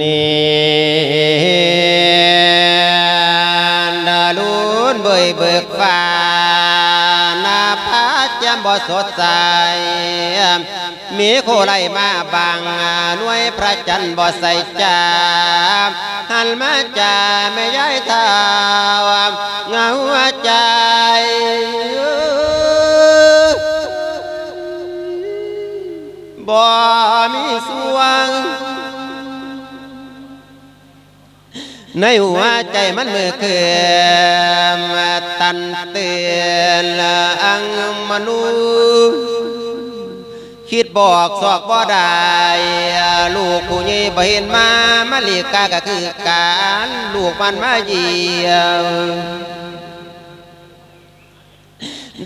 นี่ดาลุนเบยเบิกฟ้านาผาแจ่มบ่สดใสมีโคไลมาบังหน่วยพระจันทร์บ่ใส่จาหันมาจาแม่ยายทาวเงาใจบ่ ในหัวใจมันมือเคืมตันเตือนอังมนุษย์คิดบอกสอกบ่ได้ลูกผู้นี้บ่เห็นมามาลีกาก็คือการลูกมันมาเยี่ยม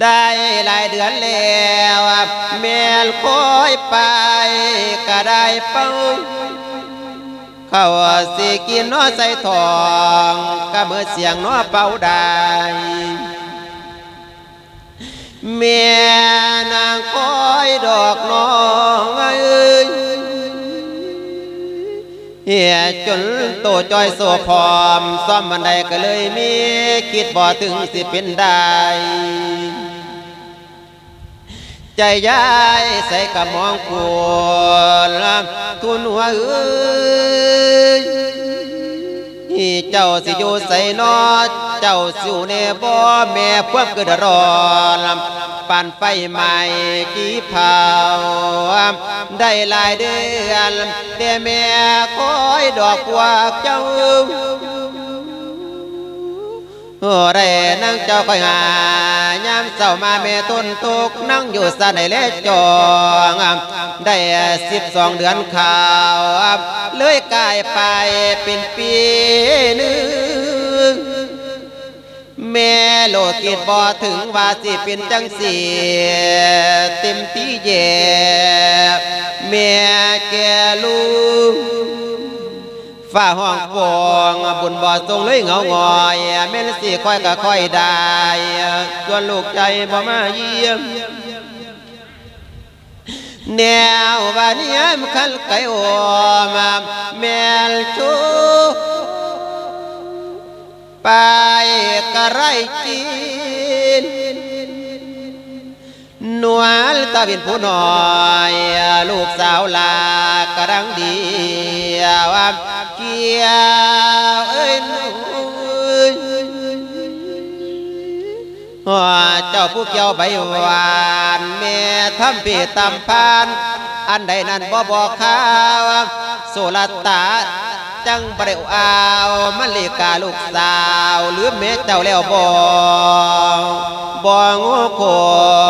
ได้หลายเดือนแล้วแม่คอยไปก็ได้เป้า เขาสิกินน้อใส่ทองก็เมื่อเสียงน้อเป่าได้เมียนางคอยดอกน้องเอ้ยเหียจนโตจอยโซพร้อมซ่อมบันไดก็เลยมีคิดบ่ถึงสิเป็นได้ ใจยายใส่กระมองปวดทุนหัวเอ้ยเจ้าสิอยู่ใส่นอเจ้าสิอยู่ในบ่อแม่พวกกระรอนปั่นไฟใหม่กี่เผาได้หลายเดือนแต่แม่คอยดอกพวกเจ้า โอ้ได้นั่งเจ้าคอยหายามเศร้ามาแม่ต้นตุกนั่งอยู่สะในเลจองได้สิบสองเดือนข่าวเลยกลายไปเป็นปีหนึงแม่โลดกิดบ่ถึงว่าสิเป็นจังสีเต็มที่แย่แม่แกลูก ฝ้าห้องฟองบุญบ่อทรงเลยเหงางอยแม่นสิค่อยก็ค่อยได้ส่วนลูกใจบ่มาเยี่ยมแนวบานยมคันไก่อมาแมลชูไปกระไรจีน นวลตาเป็นผู้น้อย ลูกสาวลากระดังดีว่าเกี่ยวเอ้ยหนูว่าเจ้าผู้เกี่ยวใบหวานแม่ทำพีตำพาน อันใดนั้นบ่บอกข่าวโสลตา จังบริอาวมันเลกาลูกสาว หรือแม่เจ้าแล้วบ่บ่งอค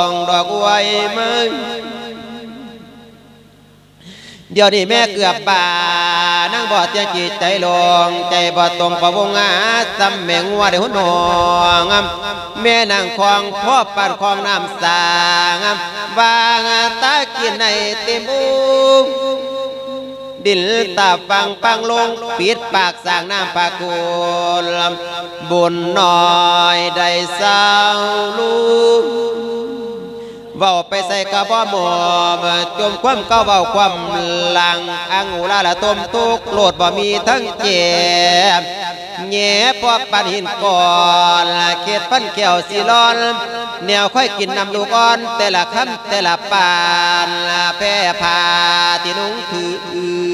งดอกไว้มึงเดี๋ยวนี้แม่เกือบป่านั่งบ่เตียงจิตใจลง ใจบ่ตรงประวงอาซ้ำแมงวัวได้หุ่นนองแม่นางคองพ่อปานคองน้ำสางวางตากินในเต็มอุ ดินตาฟังปังลงปิดปากสร้างน้ำปากุลบุญน้อยได้สาวลูกเว้าไปใส่กระบ่หมอมจมความเก้าเว้าความหลังอังูลาละต้มตุกโลดบ่มีทั้งเจ็บแง่พอปันหินก่อนเขตพันแก้วสีร้อนแนวค่อยกินนำลูกอ่อน แต่ละคำแต่ละปานแพ้พาที่นุ่งคือ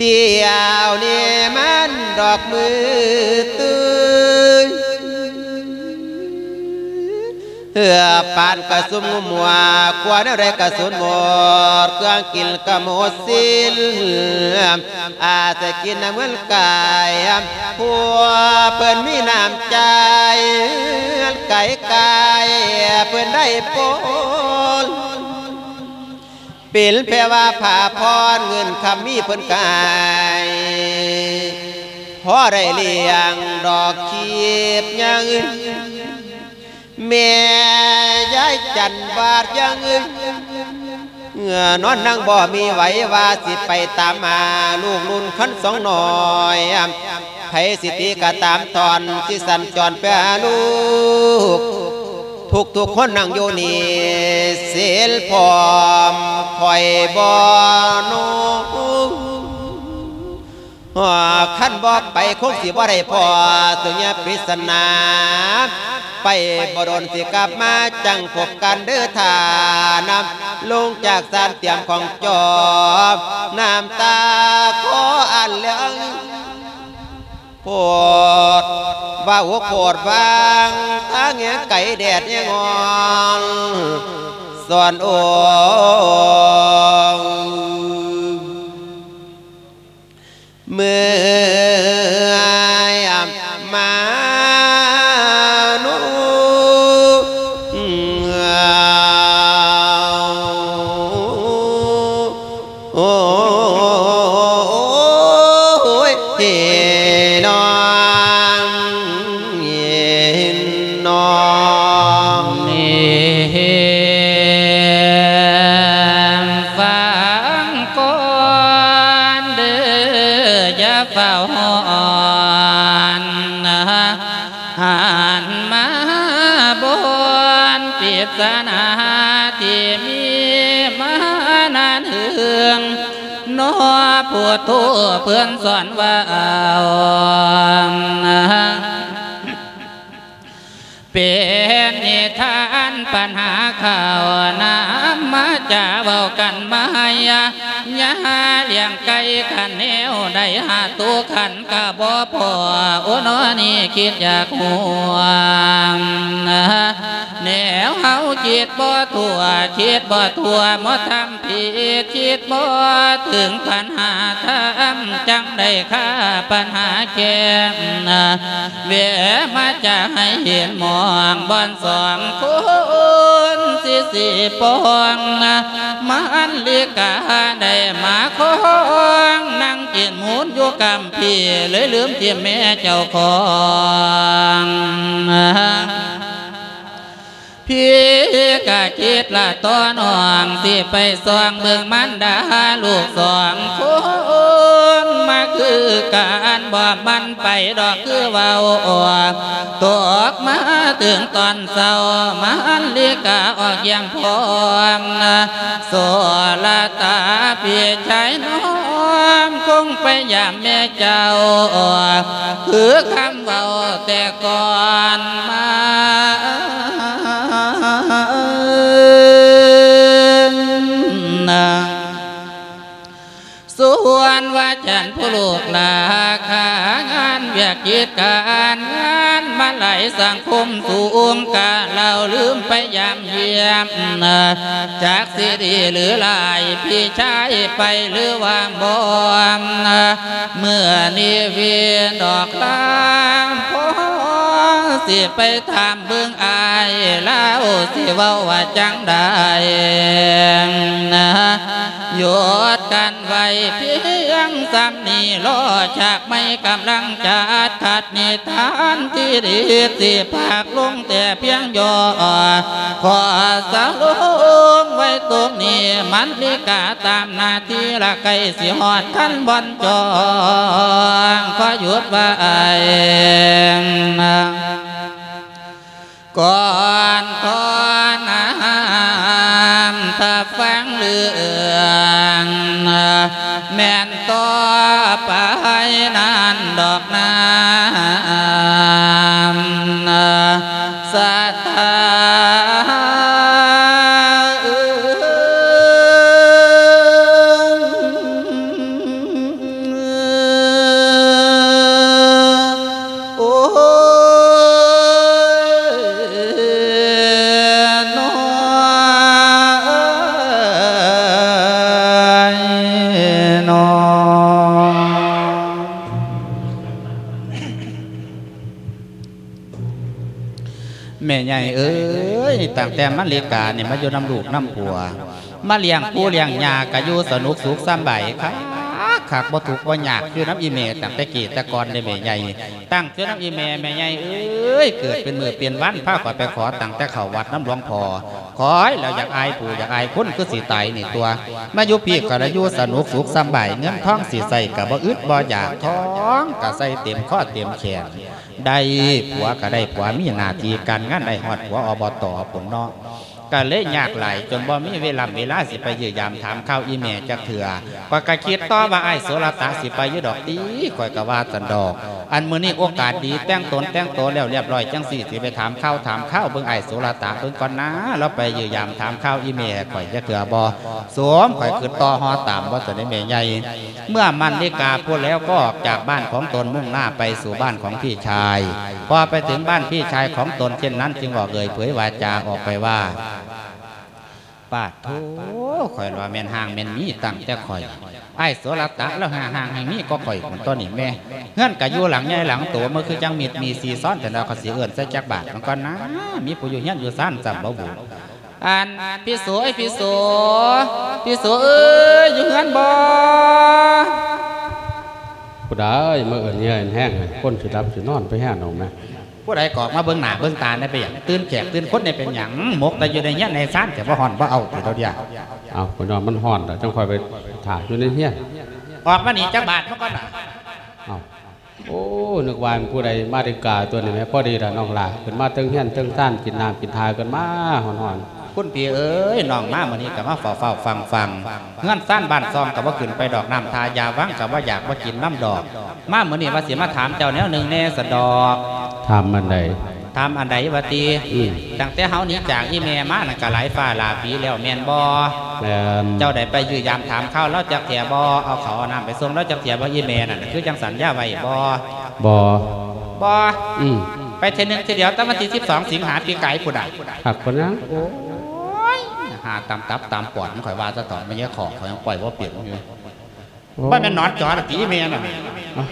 เดียวนี่มันดอกมือตื้นเหือปานกระสุมมัวกว่าอะไรกระสุนหมดเครื่องกินกระหมดสิ้นอาจจะกินน้ำเหมือนกายผัวเปิ้นมีน้ำใจไก่ไก่เปิ้นได้ป เป็นแปลว่าผ่าพรเงินคำมีเพิ่นกายพอได้เลี้ยงดอกขีบยังแม่ยายจันบาดยังเงื่อนอนนั่งบ่ มีไหวว่าสิไปตามมาลูกนุ่นขันสองหน่อยไผสิติกะตามตอนที่สันจรไปหาลูก ทุกทุกคนนั่งอยู่นี่เสลยพร้อมคอยบอนขั้นบอกไปคงสีบ่ได้พอสุญญปริศนาไปบดนสิกลับมาจังพบกันเดือทานำลงจากสารเตรียมของจอบน้ำตาขออันเลือง ปวดว่าหัวปวดวางตาเงี้ยไก่แดดเนี่ยงอนส่วนโองเมื่อยมา ผู้ทั่วเพื่อนสอนว่าเอานเป็นนิทานปัญหาข่าวน้ำมาจะเบากันมายาญาเลี้ยงไก่ขันแนวได้หาตัวขันกะบ่พอโอ้นอนี่คิดอยากห่วง แนวเฮาคิดบ่ทั่วคิดบ่ทั่วมทำผิดคิดบ่ถึงปัญหาทำจังได้ค่าปัญหาแก้เวมาจะให้เห็นหมองบอนสองคุณสิสิปองมันลิกาได้มาคองนั่งกินหมุนอยู่กำพี่เลยลืมที่แม่เจ้าของ พี่กะคิดละต้อนห่วงสิไปสวงเบิ่งมันดาลูกสองคนมาคือการบ่มันไปดอกคือเว้าออกตกมาถึงตอนเศร้ามันลิกาออกเยี่ยมพร้อมโสละตาพี่ชายน้อมคงไปยามแม่เจ้า คือคำเว้าแต่ก่อนมาานผู้ลูกหลาขางานเวียกกิจการงานมาไหลสังคมสูงกาเราลืมไปยามเยี่ยมจากสิดีหรือลายพี่ชายไปหรือวางบอมเมื่อนีเวียนดอกลางพอสิไปถามเบิ่งอายแล้วสิเว้าว่าจังได้นะ หยุดกันไว้เพียงซ้ำนี้รอฉากไม่กำลังจัดขัดนิทานที่ดีสิภาคลงแต่เพียงย่อขอสาวลงไว้ตรงนี้มันลิกาตามนาทีละไกลสิหอดขั้นบอนจองขอหยุดไว้ก่อนก่อนน้ำถ้าฟังเรือ แม่นต่อไปนั้นดอกน้ แต่มันเลียกาเนี่ยมาอยู่น้ำลูกน้ำผัวมาเลี้ยงปูเลี้ยงยากะอยู่สนุกสุขสำใบครับขักบ่ถูกบ่ยากอยู่น้ำอีเมตั้งแต่กีแต่ก่อนได้แม่ใหญ่ ตั้งเจ้าน้ำอีเมแม่ใหญ่เอ้ยเกิดเป็นมือเปลี่ยนวันพาขอไปขอตั้งแต่เขาวัดน้ำหลวงพอขอยแล้วอยากอายปู่อยากอายคนคือสีไตนี่ตัว มาอยู่พี่ก็ได้อยู่สนุกสุขสำใบเงินท้องสีใส่กับบ่อึดบ่อยากท้องก็ใส่เต็มข้อเต็มแขน ได้ผัวก็ได้ผัวมีหน้าที่การงานได้ฮอดผัวอบตผมเนาะ ก็เลยยากหลายจนบ่มีเวลาเวลาสิไปยือยามถามข้าวอีแม่จักเถื่อข้อยก็คิดต่อว่าไอ้โสรตะสิไปยู่ดอกตีข้อยก็ว่าสันดอก อันมื้อนี้โอกาสดีแต่งตนแต่งตัวแล้วเรียบร้อยจังสี่สิไปถามข้าวถามข้าวเบิ่งไอ้โสรตะเบิ่งก่อนนะแล้วไปยือยามถามข้าวอีแม่ข่อยจักเถื่อบ่สวมข่อยคือต่อฮอตามว่าสนแม่ใหญ่เมื่อมันนิกาพูดแล้วก็ออกจากบ้านของตนมุ่งหน้าไปสู่บ้านของพี่ชาย พอไปถึงบ้านพี่ชายของตนเช่นนั้นจึงบอกเอ่ยเผยวาจาออกไปว่าปาดโถข่อยว่าแม่นห่างแม่นมีตั้งแต่ข่อยไอ้โสรตะแล้วห่างห่างให้มีก็ข่อยคนต้นนี่แม่เงื่อนกะยู่หลังใหญ่หลังตัวเมื่อคือจังมีดมีสีซ้อนแต่เราก็สีเอื่นใส่จักบาทมันก็นะมีผู้อยู่เฮียนอยู่ซ่านจำบ่บุอันพี่โสไอ้พี่โสพี่โสเอ้ยอยู่เฮือนบ่ผู้ใดมาเอิ้นเหี้ยอิ้นแห้งคนสิรับสินอนไปแห้งเอาแม่ ผู้ใดกอกมาเบิ่งหน้าเบิ่งตาได้ไปหยังตื่นแขกตื่นคนได้เป็นหยังหมกแต่อยู่ในเฮียนในซ่านแต่บ่ฮ้อนบ่เอาทีเดียวเอาคนนอนมันฮ้อนแต่จังค่อยไปถ่ายอยู่ในเฮียนออกมานี่จักบาทมันก็น่ะเอาโอ้นึกว่าเป็นผู้ใดมาดิกาตัวนี้แม่พอดีล่ะน้องหลาขึ้นมาเตึงเฮียนเตึงซ่านกินน้ำกินทากันมาฮ้อน คุณพี่เอ้ยน้องมามื้อนี้ก็มาเฝ้าเฝ้าฟังฟังเงื่อนซ่านบ้านซองก็บ่ขึ้นไปดอกน้ำทายาวังก็บ่อยากบ่กินน้ำดอก มามื้อนี้ว่าสิมาถามเจ้าแนวหนึงแน่สะดอกๆทำมันใดถามอันใดว่าติอืมตั้งแต่เฮาหนี้จากอีแม่มานั่นก็หลายฟ้าหลายปีแล้วแม่นบ่แม่นเจ้าได้ไปยือยามถามข้าวแล้วจักเถียบ่เอาเขาเอาน้ำไปส่งแล้วจักเถียบ่อีแม่นั่นน่ะคือจังสัญญาไว้บ่บ่บ่อืมไปเทอนึงทีเดียวตั้งวันที่12สิงหาปีไก่ผู้ใดหักปานนัง หาตามตับตามปอดมันข่อยว่าซะต่อมันแย่ขอข่อยยังปล่อยว่าเปียกอยู่โอ้บ่แม่นนอนจอน่ะตีแม่น่ะเอา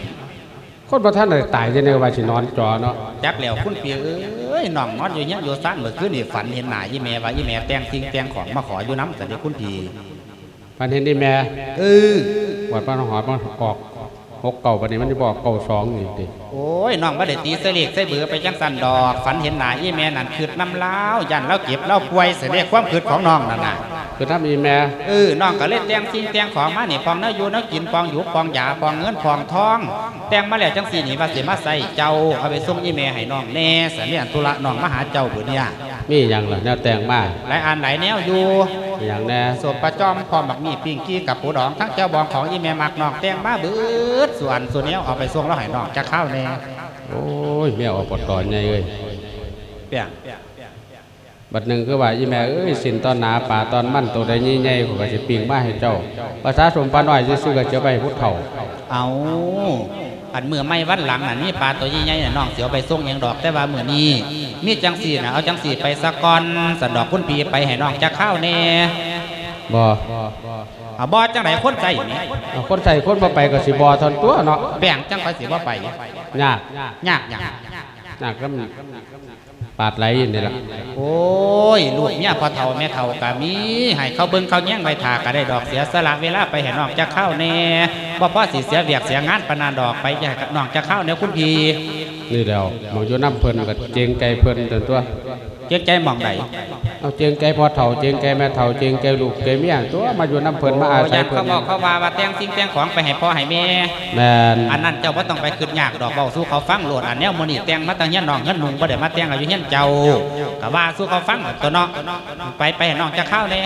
คนบ่ทันได้ตายจะเนี่ยว่าสินอนจอเนาะจักแล้วคุณเปียเอ้ยน้องนอนอยู่เนี้ยอยู่ซ่านเมื่อคืนนี่ฝันเห็นหน้าอีแม่ว่าอีแม่แต่งสิ่งแต่งของมาขออยู่น้ำแต่เดี๋ยวคุณพี่พันเห็นนี่แม่เออวัดบ้านหอดมันออก หกเก่าบัดนี้มันจะบอกเก่าสองนี่ติโอ้ยน้องบ่ได้ตีเสลีกใส่เบือไปจังสันดอก ฝันเห็นหน้าอีแม่นั่นคืดน้ำลาวยันแล้วเก็บแล้วป่วยเสียเรียกความคืดของน้องนั่นน่ะคือถ้ามีแม่เออน้องก็เล่นแต่งสิ่งแต่งของมานี่ปองเนื้ออยู่เนื้อกินปองอยู่ปองยาปองเงินปองทอง แต่งมาแล้วจังสี่นี่ว่าสิมาใส่เจ้าเอาไปส่งอีแม่ให้น้องแน่เสียเรียนธุระน้องมาหาเจ้าบุเนี่ย มีอย่างล่ะแนวแต่งมาหลายอันหลายแนวอยู่มีอย่างแน่สวประจอมพร้อมบักมีปิงกี้กับปูดองทั้งเจ้าบองของอีแม่มักน้องแต่งมาเบิดส่วนส่วนนี้เอาไปส่งแล้วให้น้องจะเข้าแน่โอ้ยแม่ออกปอดตอนใหญ่เอ้ยเปียงบัดหนึ่งคือว่าอีแม่เอ้ยสินตอนหนาป่าตอนมั่นตัวใดใหญ่ๆผมก็สิปิงมาให้เจ้าภาษาสมปลาน้อยซื่อๆก็จะไปให้พุทธเฒ่าเอา อันเมื่อไม่วันหลังน่ะนี่ปลาตัวใหญ่ๆน่ะน้องเสียวไปส่งหยังดอกแต่ว่าเมื่อนี้มีจังสีน่ะเอาจังสีไปสะก่อนสันดอกคุณปีไปให้น้องจะเข้าแน่บ่เอาบอจังไหนคนใจนี่เอาคนใส่คนบ่ไปก็สิบ่ทอนตัวเนาะแบ่งจังไปสิว่าไปยากยากยากยากก็ ปาดไหลอยู่นี่ล่ะโอ้ยลูกเนี่ยพอเฒ่าแม่เฒ่ากะมีให้เขาเบิ่งเขาแย่งไว้ทาก็ได้ดอกเสียสละเวลาไปให้น้องจะเข้าแน่บ่พอสิเสียเวียกเสียงานปานานดอกไปอยากน้องจะเข้าแนวคุณพี่นี่แล้วหมองอยู่น้ำเพิ่นก็เจงไก่เพิ่นจนตัว เจ๊งใจหมองใดเอาเจงไก่พ่อเฒ่าเจงไก่แม่เฒ่าเจงไก่ลูกไก่เมียตัวมาอยู่น้ำเพิ่นมาอาโอ้ศัยายกเพิ่เขานบอกเขาว่าว่าแต่งสิ่งแต่งของไปให้พ่อให้แม่แม่นอันนั้นเจ้าบ่ต้องไปขึ้นยากดอกเบาสู้เขาฟังโหลดอันแนวมื้อนี้แต่งมาตั้งเฮียนน้องเงินหุงบ่ได้มาแต่งอายุเฮียนเจ้าก็ว่าสู้เขาฟังตัวเนาะไปไปให้น้องจะเข้าแน่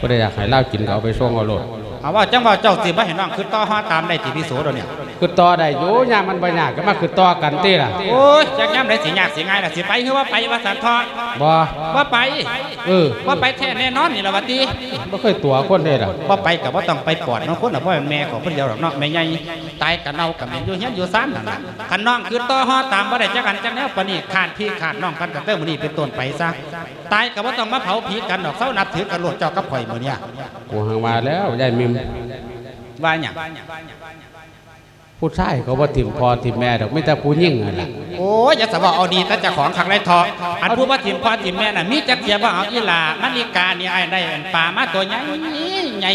บ่ได้อยากให้เล่ากินก็เอาไปส่งเอาโลดเอาว่าจังว่าเจ้าสิบ่ให้น้องขึ้นต่อฮอตามได้ที่พิโสดเนี่ย คือต่อได้อยู่ยามมันบ่ยากก็มาคือต่อกันติล่ะโอ้ยจักยามได้สิยากสิง่ายล่ะสิไปคือว่าไปว่าสันทอบ่ว่าไปเออว่าไปแท้แน่นอนนี่ล่ะว่าติบ่เคยตัวคนเด้ล่ะว่าไปก็บ่ต้องไปปอดน้องคนน่ะเพราะเป็นแม่ของเพิ่นเดียวดอกเนาะแม่ใหญ่ตายกันเอากับแม่อยู่เฮียนอยู่ซ่านนั่นน่ะคันน้องคือต่อฮอตามบ่ได้จักกันจักแนวปานนี้ขาดพี่ขาดน้องกันตั้งแต่มื้อนี้เป็นต้นไปซะตายก็บ่ต้องมาเผาผีกันดอกเซานับถือกันโลดเจ้ากับข่อยมื้อเนี้ยกูหังมาแล้วยายมิมว่าหยัง ผู้ชายเขาบ่ทิ่มพอทิ่มแม่ดอกมีแต่ผู้หญิงนั่นล่ะโอ้ยอย่าสบอกเอาดีแต่เจ้าของขังไรทออันผู้ว่าทีมพ่อทีมแม่น่ะมีจักเสียบ่เอาอีหลามันอีกาเนี่ยไอ้ได้อันปลามาตัวใหญ่ใหญ่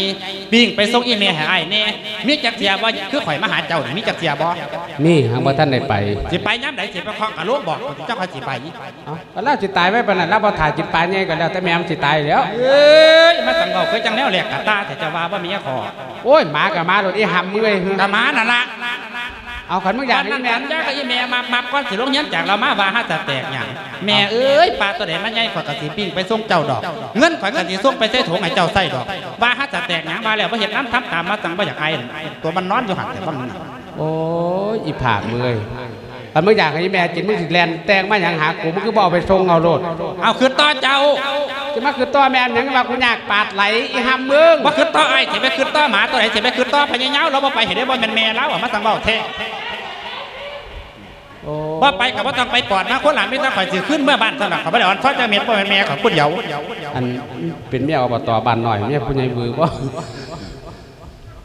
ปิ้งไปส่งอีเมลให้ไอ้แน่มีจักเสียบ่คือข่อยมาหาเจ้านี่มีจักเสียบ่นี่หังบ่ทันได้ไปสิไปย้ำไหนสิไปเคาะกะโลกบอกเจ้าข่อยสิไปเอ้าก็แล้วสิตายไว้ปานนั้นแล้วบ่ถ่ายจิตปานใหญ่ก็แล้วแต่แม่มันสิตายแล้วเอ้ยมาสั่งเราเคยจังแนวแหลกกะตาแต่จะว่าบ่มีขอโอ้ยหมากับหมาโดดอีหำมึงเอ้ยกะมานั่นล่ะเอาขันมึงอยากนั่นแม่นั่นยาก็อีแม่มามาก้อนสิลงยันจากเรามาว่าหาจะแตกอย่างแม่เอ้ยปลาตัวเดมันใหญ่กว่ากระสีปิ้งไปส่งเจ้าดอก เงินข่อยกะสีส่งไปใส่ถุงให้เจ้าใส่ดอกว่าหาจะแตกอย่างมาแล้วบ่เห็ดน้ำทับตามมาสั่งบ่อยากไอ้ตัวมันนอนอยู่หันแต่มันโอ้ยอีผากมื อขันมึงอยากให้แม่กินมึงสิแลนแต่งมาหยังหากูมึงคือบ่เอาไปส่งเอาโลดเอาคือต่อเจ้าจะมาคือตัวแม่นหยังว่ากูอยากปาดไหลอีหำมึงว่าคือต่อไอ้สิไปคือต่อหมาตัวไหนสิไปคือต่อพญายาวเราบ่ไปเห็นได้บ่แม่นแม่แล้วอะมาสั่งเว้าแท้โอ้บ่ไปก็บ่ต้องไปปอดนะคนหลานมีแต่ข่อยสิขึ้นเมื่อบ้านเท่านั้นเขาบ่ได้อ่อนซ้อนจะเม็ดบ่แม่นแม่ของผู้เดียวอันเป็นเมียอบตบ้านหน่อยเมียผู้ใหญ่บือบ่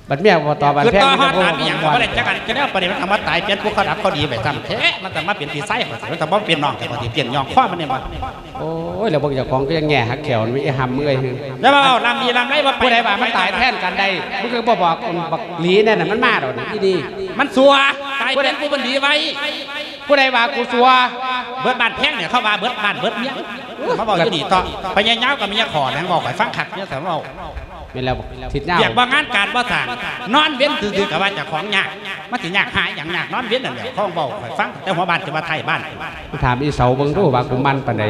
บัดเมียอบตบ้านคือแพงต่อฮอดบ่ตามอีหยังก็บ่ได้จักกันก็ได้ประเดี๋ยวมันทำมาตายเปลี่ยนผู้เขาดับเขาดีไปซ้ำแท้มันต้องมาเปลี่ยนปีไส้ข่อยสิมันต้องบ่เปลี่ยนน้องแต่ข่อยสิเปลี่ยนยองข้อมันเนี่ยบ่โอ้ยแล้วบ่เจ้าของก็ยังแง่หักแขวนี่อีหำมึงเอ้ยแล้วมาเอาลำดีลำไรบ่ไปผู้ใดว่ามันตายแทนกันได้มึงคือบ่บอกบักหลีนั่นน่ะมันมาดอกนี่ดีมันสัวตายเป็นผู้บันดีไว้ผู้ใดว่ากูซัวเบิดบ้านแพงเนี่ยเข้ามาเบิดบ้านเบิดเมียมาบอกอยู่นี่ต่อพญายาวกับเมียขอแหงบอกข่อยฟังคักเนี่ยสำเว้า แม่นแล้วทิศหน้าอยากว่างานการบ่สร้างนอนเว้นซื่อๆกับว่าเจะของยากมันสิยากหายอย่างยากนอนเว้นนั่นแหละของเบาข่อยฟังแต่หัวบ้านจะมาไทยบ้านถามอีเสาเบิ่งดูว่ากูมันปานใด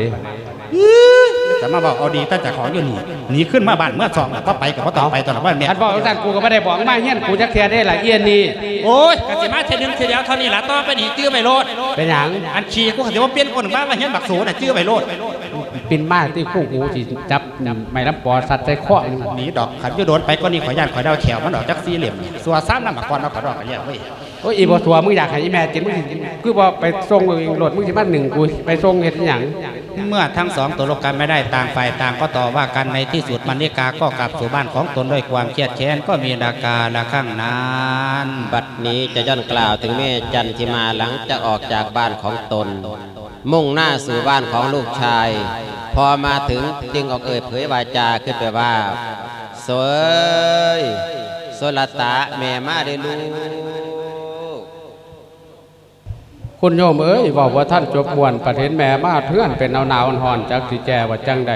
แต่มาบอกเอาดีตั้งแต่ของอยู่นี่หนีขึ้นมาบ้านเมื่อสองแล้วก็ไปกับพ่ต้องไปตอนนั้นว่าแม่อันบอกจังซั่นกูก็บ่ได้บอกมาเฮียนกูจักเที่ยได้ล่ะเอียนนี่โอ้ยกสิมาเทนึงเทีเดียวเท่านี้ล่ะต่อไปนี่จื้อไปโลดเป็นหยังอันขี่กูก็สิว่าเปลี่ยนคนบ้านว่าเห็นบักโสน่ะจื้อไปโลด ปินมาที่คู่กูสิจับไม้ลำปอสัตว์ใส่ข้อหนีดอกขันยโดนไปก็นี่ขอยานขอยดาวแขวมันดอกจักสี่เหลี่ยมสัวซ้ำน้ำมักก่อนเอาขอดอกกันเนี่ยเว้ยโอ้ยอีบ่ทัวมึงอยากให้อีแม่กินมึงสิคือบ่ไปส่งเองรถมึงสิมาหนึ่งกูไปส่งเฮ็ดหยังเมื่อทั้งสองตกลงกันไม่ได้ต่างฝ่ายต่างก็ต่อว่ากันในที่สุดมันนิกาก็กลับสู่บ้านของตนด้วยความเครียดแค้นก็มีดากาละข้างนานบัดนี้จะย่นกล่าวถึงแม่จันทิมาหลังจากออกจากบ้านของตน มุ่งหน้าสู่บ้านของลูกชาย พอมาถึงจึงออกเอ่ยเผยวาจาขึ้นไปว่าสวยโสลตะแม่มาได้ลูกคุณโยมเอ้ยบอกว่าท่านจบมวนประเทศแม่มาเทื่อนเป็นหนาวๆอ่อนจักสิแจว่าจังใด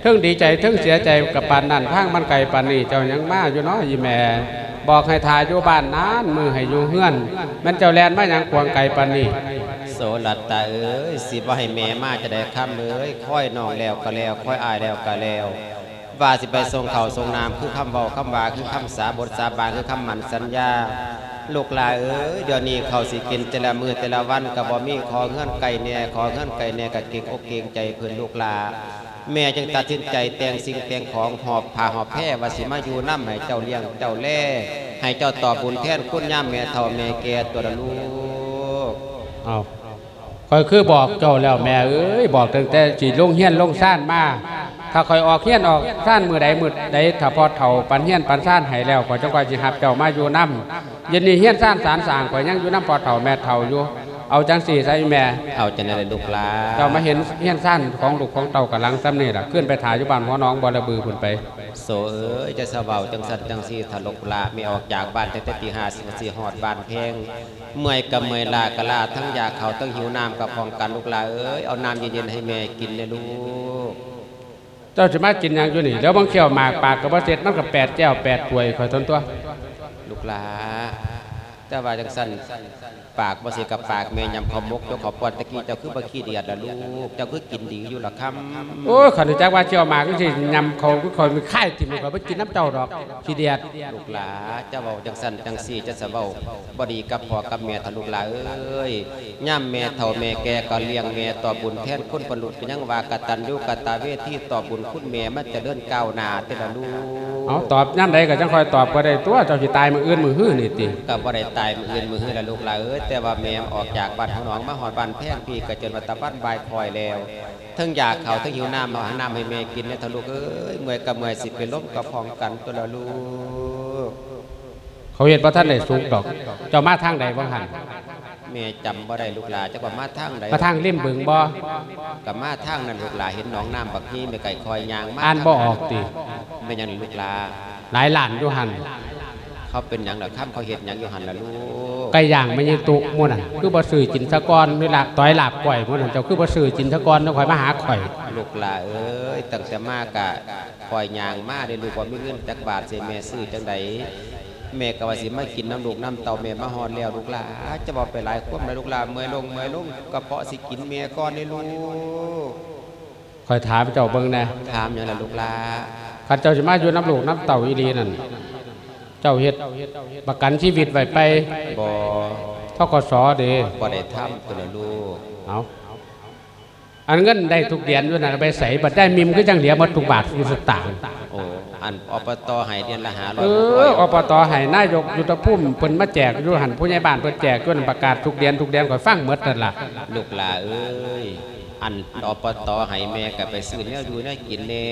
เทิงดีใจเทิงเสียใจกับปานนั้นทางมันไกลปานนี้เจ้ายังมาอยู่เนาะอีแม่บอกให้ทาอยู่บ้านนานมือให้อยู่เฮือน มันเจ้าแลนมาหยังกวงไกลปานนี้ โสลัตตาเอ้ยสิบ่ให้แม่มาจะได้ค้ำเอ้ยค่อยนองแล้วก็แล้วค่อยอายแล้วก็แล้วว่าสิไปทรงเขาทรงนามคือคำเบาคำว่าคือคำสาบทสาบานคือคำหมันสัญญาลูกหลาเอ้ยเดี๋ยวนี้เขาสิกินแต่ละมือแต่ละวันก็บ่มีขอเงื่อนไก่แน่ขอเงื่อนไก่แน่ก็เก่งอกเก่งใจเพิ่อนลูกหลา แม่จึงตัดสินใจแต่งสิ่งแต่งของหอบผ้าหอบแพร่ว่าสิมาอยู่น้ำให้เจ้าเลี้ยงเจ้าแล่ให้เจ้าตอบบุญแทนคุณย่าแม่เฒ่าแม่แก่ตัวลูกเอา คอยคือบอกเจ้าแล้วแม่เอ้ยบอกตั้งแต่สิลงเฮียนลงซ่านมาถ้าคอยออกเฮียนออกซ่านมือใดมือใดถ้าพอเฒ่าปันเฮียนปันซ่านให้แล้วก็จังค่อยสิหับเจ้ามาอยู่นํเย็นนี้เฮียนซ่านสารสร้างข่อยยังอยู่นํพอเฒ่าแม่เฒ่าอยู่เอาจังสี่ใส่แม่ เอาจะในลูกหลาเจ้ามาเห็นเฮียนซ่านของลูกของเต่ากำลังซ้ำนี่ล่ะขึ้นไปถ่ายอยู่บ้านพ่อน้องบ่ระบือพุ่นไป โสเอ้ยจะสะเบาจังสันจังสีทะลกลาไม่ออกจากบ้านตั้งแต่ตีห้าสิบสี่หอดบ้านเพงเมื่อยกับเมื่อยลากะลาทั้งอยากเขาทั้งหิวน้ำกับพองกันลูกหลาเอ้ยเอาน้ำเย็นๆให้แม่กินเลยลูกเจ้าสิมากินหยังอยู่นี่แล้วบางเขี้ยวหมากปากก็บ่เสร็จมันก็แปดแก้วแปดถ้วยข่อยทนตัว ลูกหลาแต่ว่าจังสัน ปากบ่สิกับปากแม่ยำข้าวมกเจ้าขอปอนตะกี้เจ้าคือบ่ขี้เดียดละลูกเจ้าคือกินดีอยู่ละคำโอ้ยขันจักว่าเชี่ยวหมากก็สิยำเขาก็คอยมีค่ายที่มันก็ไปกินน้ำเจ้าดอกขี้เดียดลูกหลาเจะเว้าจังสันจังสี่จะสะเว้าบ่ดีกับพ่อกับแม่ทะลูกหลาเอ้ยย่ำแม่เฒ่าแม่แก่ก็เลี้ยงแม่ต่อบุญแทนคุณบรรลุก็ยังว่ากตัญญูกตเวทีต่อบุญคุณแม่มันจะเดินก้าวหน้าแต่ละลูกเอาตอบย่ำใดก็จังคอยตอบก็ได้ตัวเจ้าสิตายมืออื่นมือฮื้อนี่ติก็บ่ได้ตายมื้ออื่นมื้อฮื้อละลูกหลาเอ้ยแต่ว่าแม่ออกจากบ้านของน้องมาฮอดบ้านแพงพี่ก็จนว่าตะวันบายคอยแล้วทั้งอยากเขาทั้งหิวน้ำมาหาน้ำให้แม่กินเนี่ยทะลูกเอ้ยเมื่อยกับเมื่อยสิเป็นลมกับพองกันตัวละลูกเขาเห็นว่าท่านได้สุกดอก เจ้ามาทางใดบ้างหันแม่จำบ่ได้ลูกหลาจักว่ามาทางใดมาทางริมบึงบ่กับมาทางนั้นลูกหลาเห็นหนองน้ำบักนี้แม่ไก่คอยยางมาอ่านบ่ออกติแม่ยังนี่ลูกหลาหลายหลานอยู่หันเขาเป็นหยังล่ะครับเขาเฮ็ดหยังอยู่หั่นล่ะลูก ไก่ย่างไม่ยังตุหมู่นั่นคือบ่ซื้อกินซะก่อนนี่ล่ะต้อยลาบก่อยหมู่นั่นเจ้าคือบ่ซื้อกินซะก่อนแล้วค่อยมาหาข่อยลูกหลาเอ้ยตั้งแต่มากะคอยยางมาได้ลูกว่ามีเงินจักบาทสิแม่ซื้อจังใดแม่ก็ว่าสิมากินน้ำลูกน้ำเต่าแม่มาฮอดแล้วลูกหลาจะบอกไปหลายความนะลูกหลาเมื่อยลงเมื่อยลงกระเพาะสิกินแม่ก่อนนี่ลูกคอยถามเจ้าเบิ่งแน่ถามอย่างละลูกหลาคันเจ้าสิมาอยู่น้ำลูกน้ำเต่าอีหลีนั่น เจ้าเฮ็ดประกันชีวิตไว้ไปบ่ทกสเด้บ่ได้ทำตัวละลูกเอาอันเงินได้ทุกเดือนด้วยนะไปใส่บัดได้มิมก็จังเหลียหมดทุกบาททุกสตางค์โอ้อันอบตให้เดือนละหาร้อเอยออบตให้นายกยุทธภูมิเพิ่นมาแจกอยู่หันผู้ใหญ่บ้านเพิ่นแจกจนประกาศทุกเดือนทุกเดือนข่อยฟังหมดนั่นล่ะลูกหลาเอ้ย อันอบตให้แม่ก็ไปซื้อแนวอยู่แนวกินแน่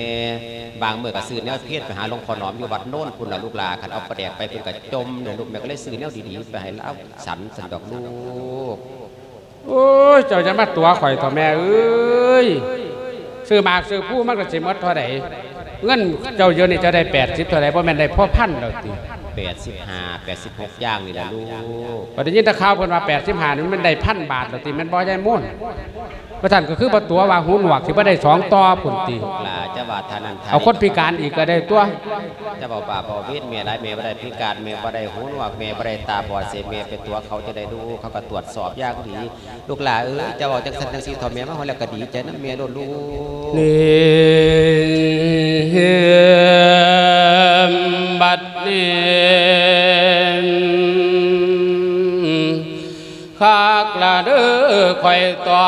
บางมื้อก็ซื้อแนวเพชรไปหาหลวงพ่อหนอมอยู่วัดโน่นพุ่นล่ะลูกหลาคันเอาปลาแดกไปเพิ่นก็จมเนี่ยลูกแม่ก็เลยซื้อแนวดีๆไปให้เล่าสันสันดอกลูกโอ้ยเจ้าจะมาตัวข่อยต่อแม่เอ้ยซื้อหมากซื้อผู้มันก็สิหมดเท่าใดเงินเจ้าเยอะนี่เจะได้80เท่าใดบ่แม่นได้พ่อพันดอกติ85 86ย่างนี่ล่ะลูกพอได้ยินแตะข่าวเพิ่นว่า85นี่มันได้พันบาทดอกติแม่นบ่ใช่มุ่น เพราะท่านก็คือบ่ตัวว่าหูหนวกสิบ่ได้สองต่อพุ่นติลาจะว่าทานันทาเอาคนพิการอีกก็ได้ตัวจะบอกป่าบอกเวทเมียหลายเมียบ่ได้พิการเมียบ่ได้หูหนวกเมียบ่ได้ตาบอดเสียเมียเป็นตัวเขาจะได้ดูเขาก็ตรวจสอบอย่างดีลูกหลานเอ้ยจะบอกจังสันจังสีทอเมียมาฮอดแล้วก็ดีใจนํเมียโดนลูกนี่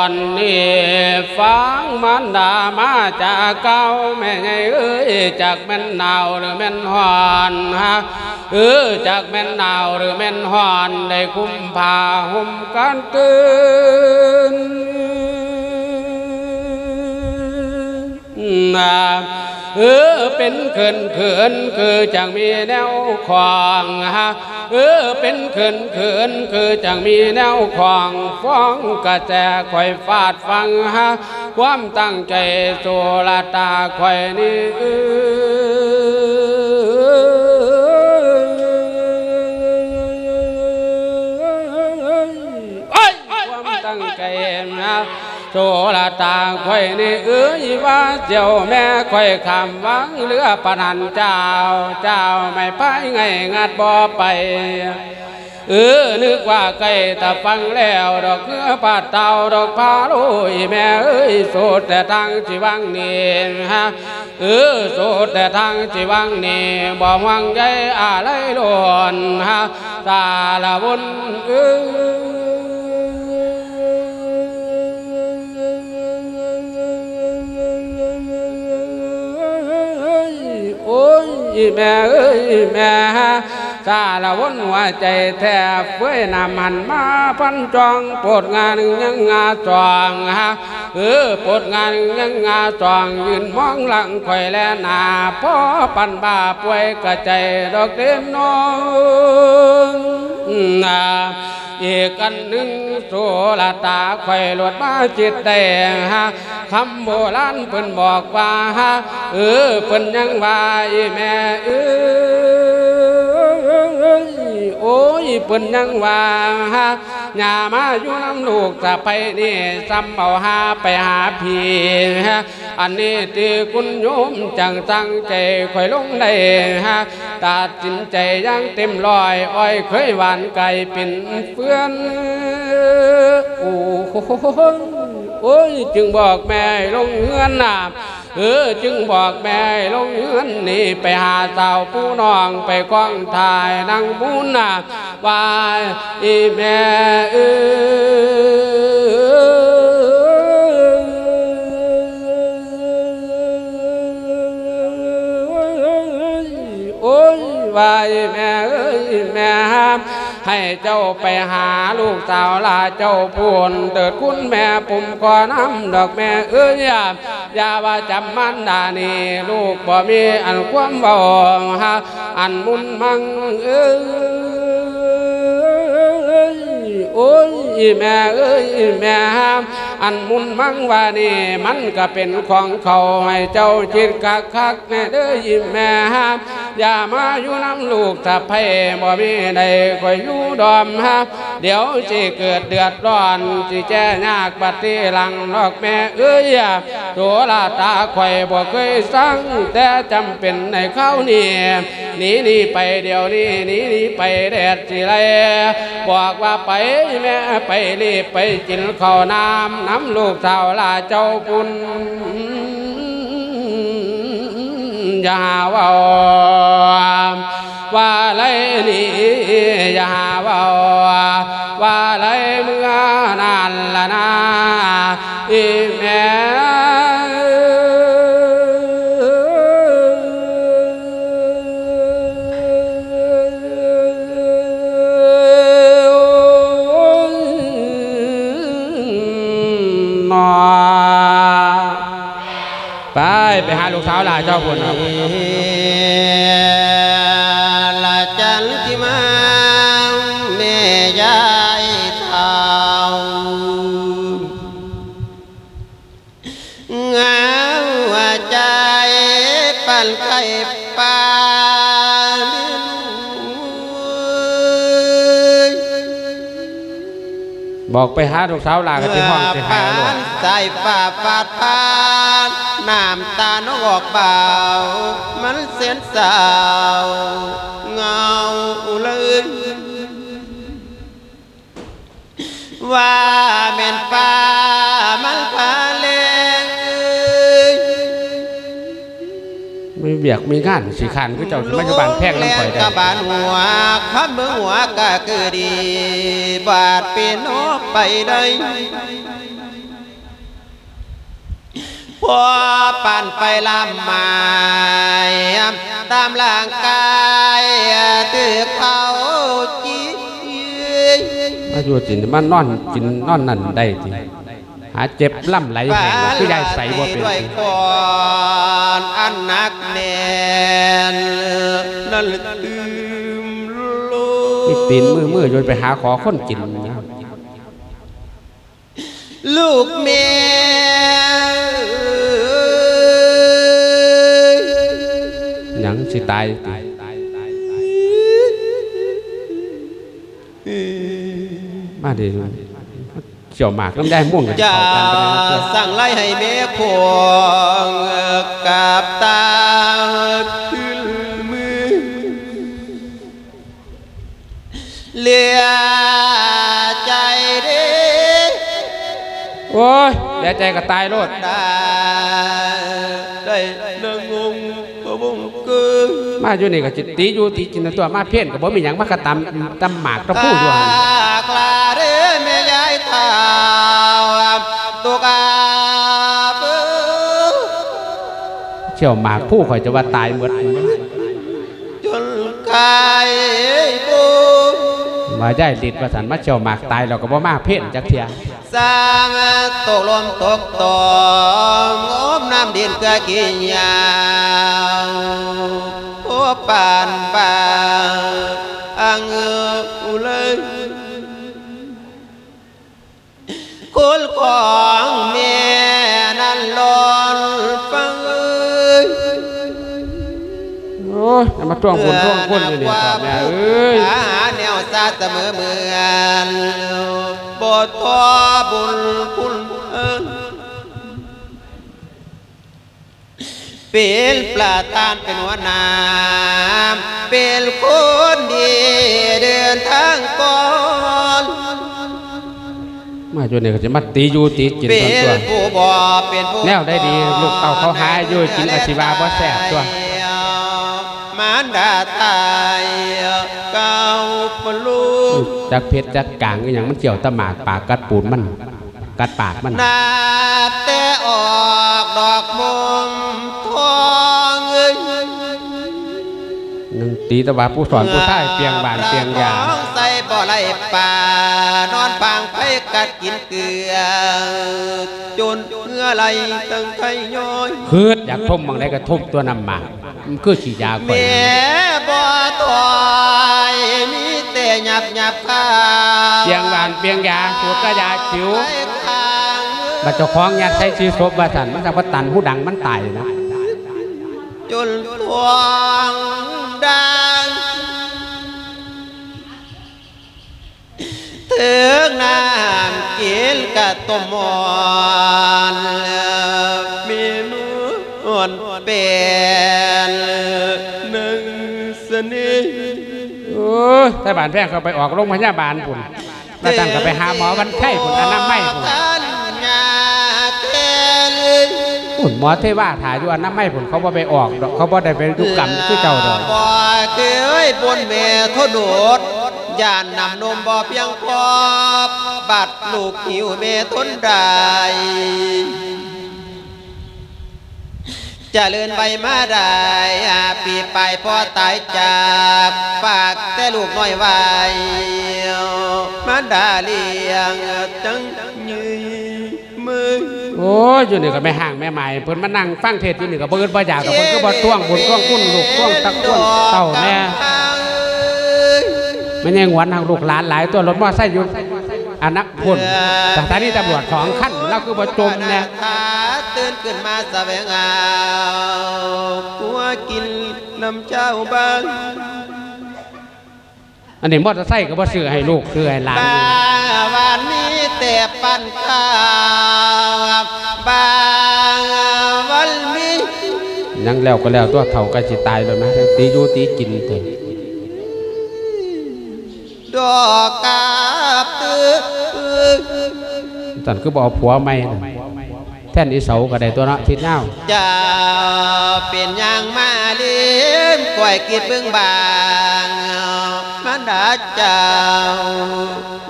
อนนี้ฟังมันดามาจากเก่าแม่ไงเอ้ยจากแม่นหนาวหรือแม่นหอนฮะเออจากแม่นหนาวหรือแม่นหอนได้คุ้มผ้าห่มกันตื่นนะ เออเป็นเขินเขินคือจังมีแนวควางฮะเออเป็นเขินเขินคือจังมีแนวควางฟ้องกระแจคอยฟาดฟังฮะความตั้งใจโซลาตาคอยนี้ความตั้งใจนะ โซลาตาค่อยนี่เอ้ยว่าเจ้าแม่ค่อยคำวังเรือปนันเจ้า เจ้าไม่ไปไงงัดบ่อไป เออ นึกว่าไก่ตะฟังแล้วดอกเนื้อปาดเต่าดอกพาลุยแม่เอ้ยโสดแต่ทางจีวังนี่ฮะเออโสดแต่ทางจีวังนี่บ่หวังใจอะไรล้วนฮะตาละวนเออ ยแม่เอ้าละวนหัวใจแทบเฟ้ยนำหันมาพันจองปวดงานยังงาจองฮะเออปวดงานยังงาจองยืนมองหลังข่อยแลหนาพ่อปันบ้าป่วยกระใจดอกเด่นน้องนาอีกอันหนึ่งโซลตาข่อยหลวดมาจิตแดงฮะคำโบราณเพิ่นบอกว่าฮะเออเพิ่นยังว่าอีแม่เอ้ยโอ้ยเพิ่นยังว่าฮะอย่ามาอยู่น้ำลูกสะไปนี่ซ้ำเอาหาไปหาพี่ฮะอันนี้ที่คุณโยมจังตั้งใจข่อยลงได้ฮะตัดสินใจยังเต็มรอยอ้อยเคยหวานไก่เป็นเพื่อนโอ้โหโอ้ยจึงบอกแม่ลงเงินน่ะ เออจึงบอกแม่ลงเงินนี่ไปหาสาวผู้น้องไปกล้องถ่ายนางบุญน่ะว่าอีแม่เออโอ้ยว่าแม่เอ้ยแม่ ให้เจ้าไปหาลูกสาวลาเจ้าพูนเติดคุณแม่ปุ่มก่อน้ำดอกแม่เอ้ยอยาอย่าว่าจำมันดานี่ลูกบ่มีอันความบ่ฮะอันมุนมังเอ้ย โอ้ยแม่เอ้ยแม่ห้าม อันมุนมังว่านี่มันก็เป็นของเขาให้เจ้าคิดคักคักแน่เด้อแม่ห้ามอย่ามาอยู่น้ำลูกสะเพบ่มีใดคอยอยู่ดอมฮะเดี๋ยวสิเกิดเดือดร้อนสิแจ้ยากบัดทีหลังนอกแม่เอ้ยโสลาตาข่อยบ่เคยสั่งแต่จำเป็นในเข้านี่หนีหนีไปเดี๋ยวนี้หนีหนีไปแดดสิไรบอกว่าไปแม่ไปรีบไปกินข้าวน้ำน้ำลูกสาวลาเจ้าปุ่นอย่าว่าว่าไรนี่อย่าหาว่าว่าไรเมื่อนานละนาอีแม่ ลาวหลานเจ้าคนครับละจันทิมาแม่ยายเท่างาหัวใจปั่นไข่ปานบอกไปหาลูกสาวลากันที่ห้องที่หาลูกสายฝ่าฟาดพา นน้ำตาน้องออกเบามันเสียนสาวเงาเลยว่าแม่นฟ้ามันพาเลงมีเบียกมีงานสีขันก็เจ้าสิมาอยู่บ้านแพงน้ำข่อยได้กะบานหัวขับเมืองหัวก็คือดี บาดเป็นโนไปได้ พอปั่นไปลำไม้ตามร่างกายถือเขาจีมาอยู่จินมันนอนกินนอนนั่นได้ทีหาเจ็บล่ำไหลแห้งคือยายใสบ่เป็นด้วยก่อนอันหนักแน่นนั่นลืมลูมีตีนมือมือโยนไปหาขอคนกินนะลูกเมีย หยังสิตายมาดิเจียวหมากน้ำได้ม่วงกันจะเข้ากันไปแล้วเจ้าสั่งไล่ให้เมียพวงกับตาขึ้นมือเหลือใจเด้โอ้ยเดี๋ยวใจก็ตายโลดได้ได้นาง มาอยู่นี่ก็จิตตีอยู่ตีจินตัวมาเพี้ยนก็บ่มีหยังมากระตำตำหมากตะพู้อยู่หันกลาเด้อแม่ยายเท่าตุกาเชี่ยวหมากผู้ข่อยจะว่าตายหมดจนกายบุมาได้ลิดว่าสันมาเชี่ยวหมากตายเราก็บ่มาเพี้ยนจักเทียสร้างตกลมตกตองอมน้ำดินเกลือกินยาว โอ้ปานบางอังเอือเลยคุณของแม่นั้นลอนฟังเอยโอ้ยอย่ามาท่วงคนท่วงคนอยู่นี่พ่อแม่เอ้ย หาแนวซาเสมอเหมือนบททอบุญคุณเอิญ เป็นปลาตานเป็นหัวหนามเป็นคนดีเดินทางก่อนมาอยู่นี่ก็จะมาตีอยู่ตีกินเป็ตอนตัวนผู้บ่เป็นผู้แนวได้ดีลูกเต้าเขาหาอยู่กินอาชีวะบ่แซ่บตัว มารดาตายเก้าปลูกจักเพชรจักกลางอหย่างมันเกี่ยวตะหมากปากกัดปูนมัน กัดปากมัน นาบแต่ออก ตีตะวาผู้สอนผู้ชายเปียงบานเปียงยางใส่บ่อไหลป่านอนปางไปกัดกินเกลือจนเมื่อไหลตั้งไข่ย้อยคืดอยากทุ่มบางใดก็ทุ่มตัวนำมากมันคือฉีดยาก่อนแม่บ่อตอยมีแต่หยับหยับข้าเปียงบานเปียงยาตัวกระยาขิวไปข้างบัดเจ้าของยัดใช้ชีศพว่าสันมันจะพัตันผู้ดังมันตายนะจนทวงได ถึงน้ำกินกะต้มหมอนมีนูนเป็นหนึ่งสนิทโอ้ยแต่บ้านแพงเขาไปออกโรงพยาบาลพุ่นแล้วท่านก็ไปหาหมอวันไข้พุ่นอันน้ำไม่พุ่นท่านยาเทล พุ่นหมอเทว่าถ่ายอยู่อันน้ำไม่พุ่นเขาบ่ไปออกดอกเขาบ่ได้ไปดูกรรมคือเจ้าดอกบ่เคยบนเมทโดดย่านนำนมบ่เพียงพอบัดลูกหิวเมทนได้จะเลื่อนไปมาได้อาปีไปพ่อตายจากฝากแต่ลูกน้อยไว้มาดาเลียงจังยืนมือ โอ้ยอยู่นี่ก็ไม่ห่างแม่ใหม่เพิ่นมานั่งฟังเทศอยู่นี่ก็บ่อื่นบ่อยากดอกเพิ่นก็บ่ท่วงบุญท่วงคุณลูกท่วงตะกวนเต้าแม่ไม่ใช่งวนทางลูกหลานหลายตัวรถมอไซค์อยู่อันนักพุ่นสถานีตำรวจสองขั้นแล้วคือบ่จมแน่ขาตื่นขึ้นมาแสวงเอากัวกินน้ำเจ้าบ้างอันนี้มอเตอร์ไซค์ก็บ่ซื้อให้ลูกซื้อให้หลานบางวันนี้แต่ปันข้า ยังแล้วก็แล้วตัวเฒ่าก็สิตายแล้วนะตีอยู่ตีกินเถอะดอกกาบตื้อตอนคือบ่เอาผัวใหม่น่ะแท่นอีเสาก็ได้ตัวเนาะทิศหน้าเจ้าเป็นหยังมาลืมก่อยกิดเบื้องบางมันดาเจ้า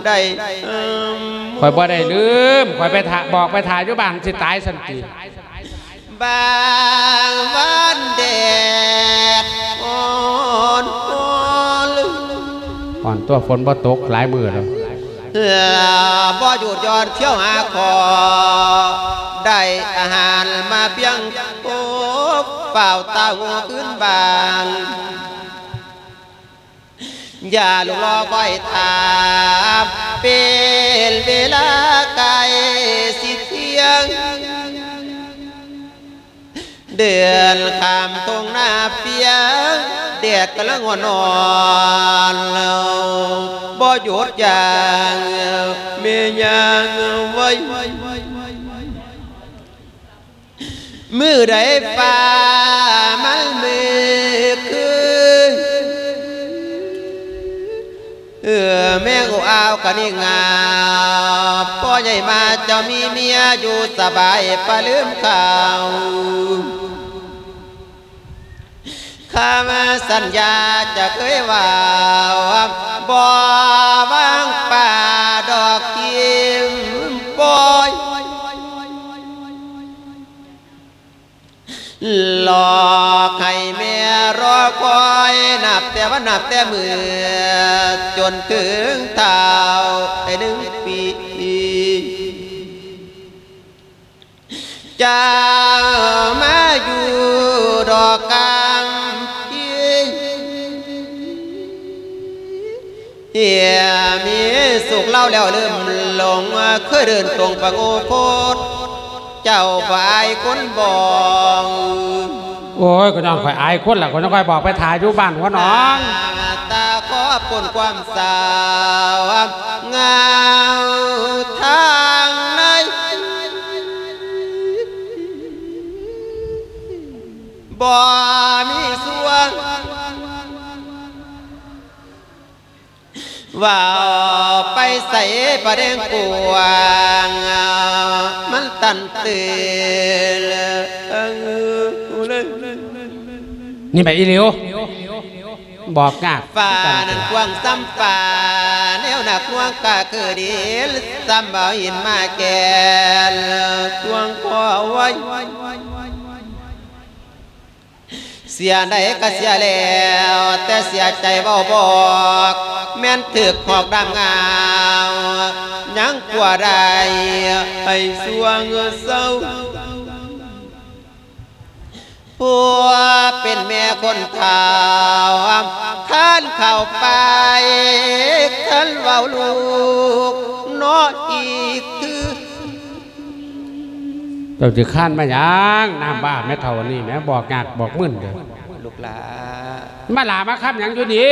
ได้เอิ่มข่อยบ่ได้ลืมข่อยไปถ่าบอกไปถ่ายอยู่บ้านสิตายสันติ บางวันแดดอ่อนอ่อนก่อนตัวฝนบ่ตกหลายมื้อแล้วเอ่อบ่หยุดหย้อนเที่ยวหาขอได้อาหารมาเพียงโอ้เป่าตาหัวขึ้นบางอย่าลุกลอก้อยถามเป็นเวลาไกลสิเที่ยง เดือนขามตรงหน้าเปียงแดดกำลังอ่อนอ่อนบ่หยุดอย่างเมียงไว้มือใดฟ้ามันมือคือเออแม่กูอากันนี่งาพ่อใหญ่มาจ้ามีเมียอยู่สบายปลืมข่าวข้า มาสัญญาจะเคยว่าวบ่วางป่าดอกกิมปอยหลอกให้แม่รอคอยนับแต่ว่านับแต่มือจนถึงเท่าไอ้หนึ่งปีจะมาอยู่ดอกกำ เฮียมีสุขเล่าแล้วลืมหลงเคยเดินตรงปังโอโคตเจ้าฝ่ายคนบอกโอ้ยก็น้องข่อยอายคนล่ะก็น้องข่อยบอกไปถ่ายอยู่บ้านหัวหนองตาขอปนความสาวงามทางในบ่มีส่วน ว่าไปใส่ประเด็นกวางมันตันเตือนเออเลนี่ไปอีหลิวบอกงากฟ้านันกว้างซ้ำฟ้าแนวหนักกว้างกะคือดีซ้ำเบาหินมาแก่นทวงคอไว้ สียใดก็เสียแล้วแต่เสียใจเบาบอกแม่นถึกหอกดำงาวยังกว่าใดให้สวงเศร้าผัวเป็นแม่คนเฒ่าข้านเข้าไปขันเว้าลูกน้ออีก เจ้าจะข้านมาหยังน้ำบ้าแม่เท่านี่แม่บอกงากบอกมึนเด้อลูลูกหลามาหลามาค้ำหยังอยู่นี่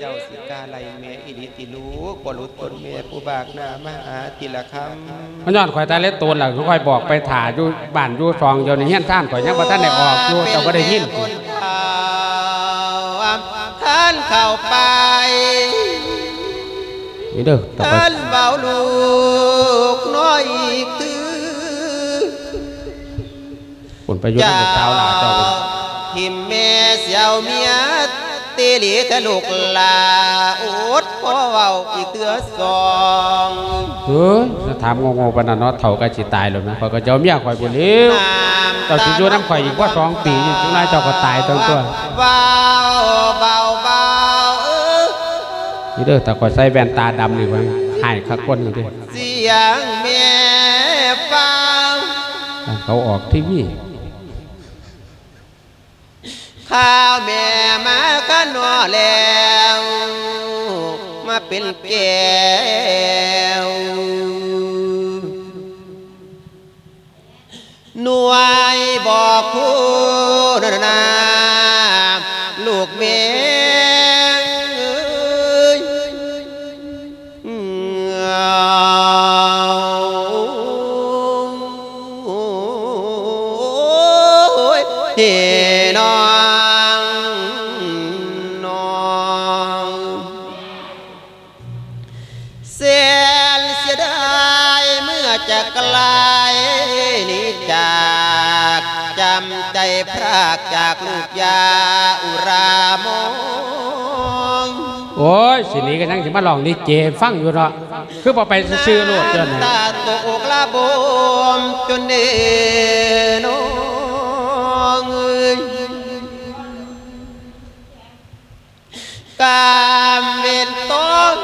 เจ้าสิกาไลแม่อิริติลูกบ่รู้ตนแม่ผู้บากหน้ามาหาติละคำมันย้อนข่อยตาเล็ดตูนล่ะข่อยบอกไปถ่าอยู่บ้านอยู่ซองอยู่ในเฮียนซ่านข่อยยังบ่ทันได้ออกอยู่เจ้าก็ได้ยินเป็นข่าวท่านเข้าไปนี่เด้อต่อไปท่านเบาลู ปุ่นไปอยู่ในลูกสาวหลาเจ้าทิมแม่เสียวเมียตีหลีทะลูกลาอดพ่อเว้าอีกเตือสองเฮ้ยจะถามงงๆปานนั้นเนาะเฒ่าก็สิตายแล้วนะข่อยก็เจ้าเมียข่อยบ่เลี้ยวเจ้าสิอยู่น้ำข่อยอีกว่าสองปีอยู่จังไรเจ้าก็ตายทั้งตัวเบาเบาเบาเออนี่เด้อแต่ข่อยใส่แว่นตาดำนี่ว่าหายคักคนนี่เด้อเสียงแม่ฟังเขาออกทีวี ข้าวแม่มาข้านอแล้ว มาเป็นแก้วหน่วยบอกคุณนาลูกแม่ากจากลูกยาอุรามองโอ้ยสิหนี้ก็ยังสิมาลองนี่เจฟังอยู่เนาะคือบ่ไปซื้อๆโลดเจ้าน่ะตาตกละบมจนเนน้องเอ้ยกามเวนต้อง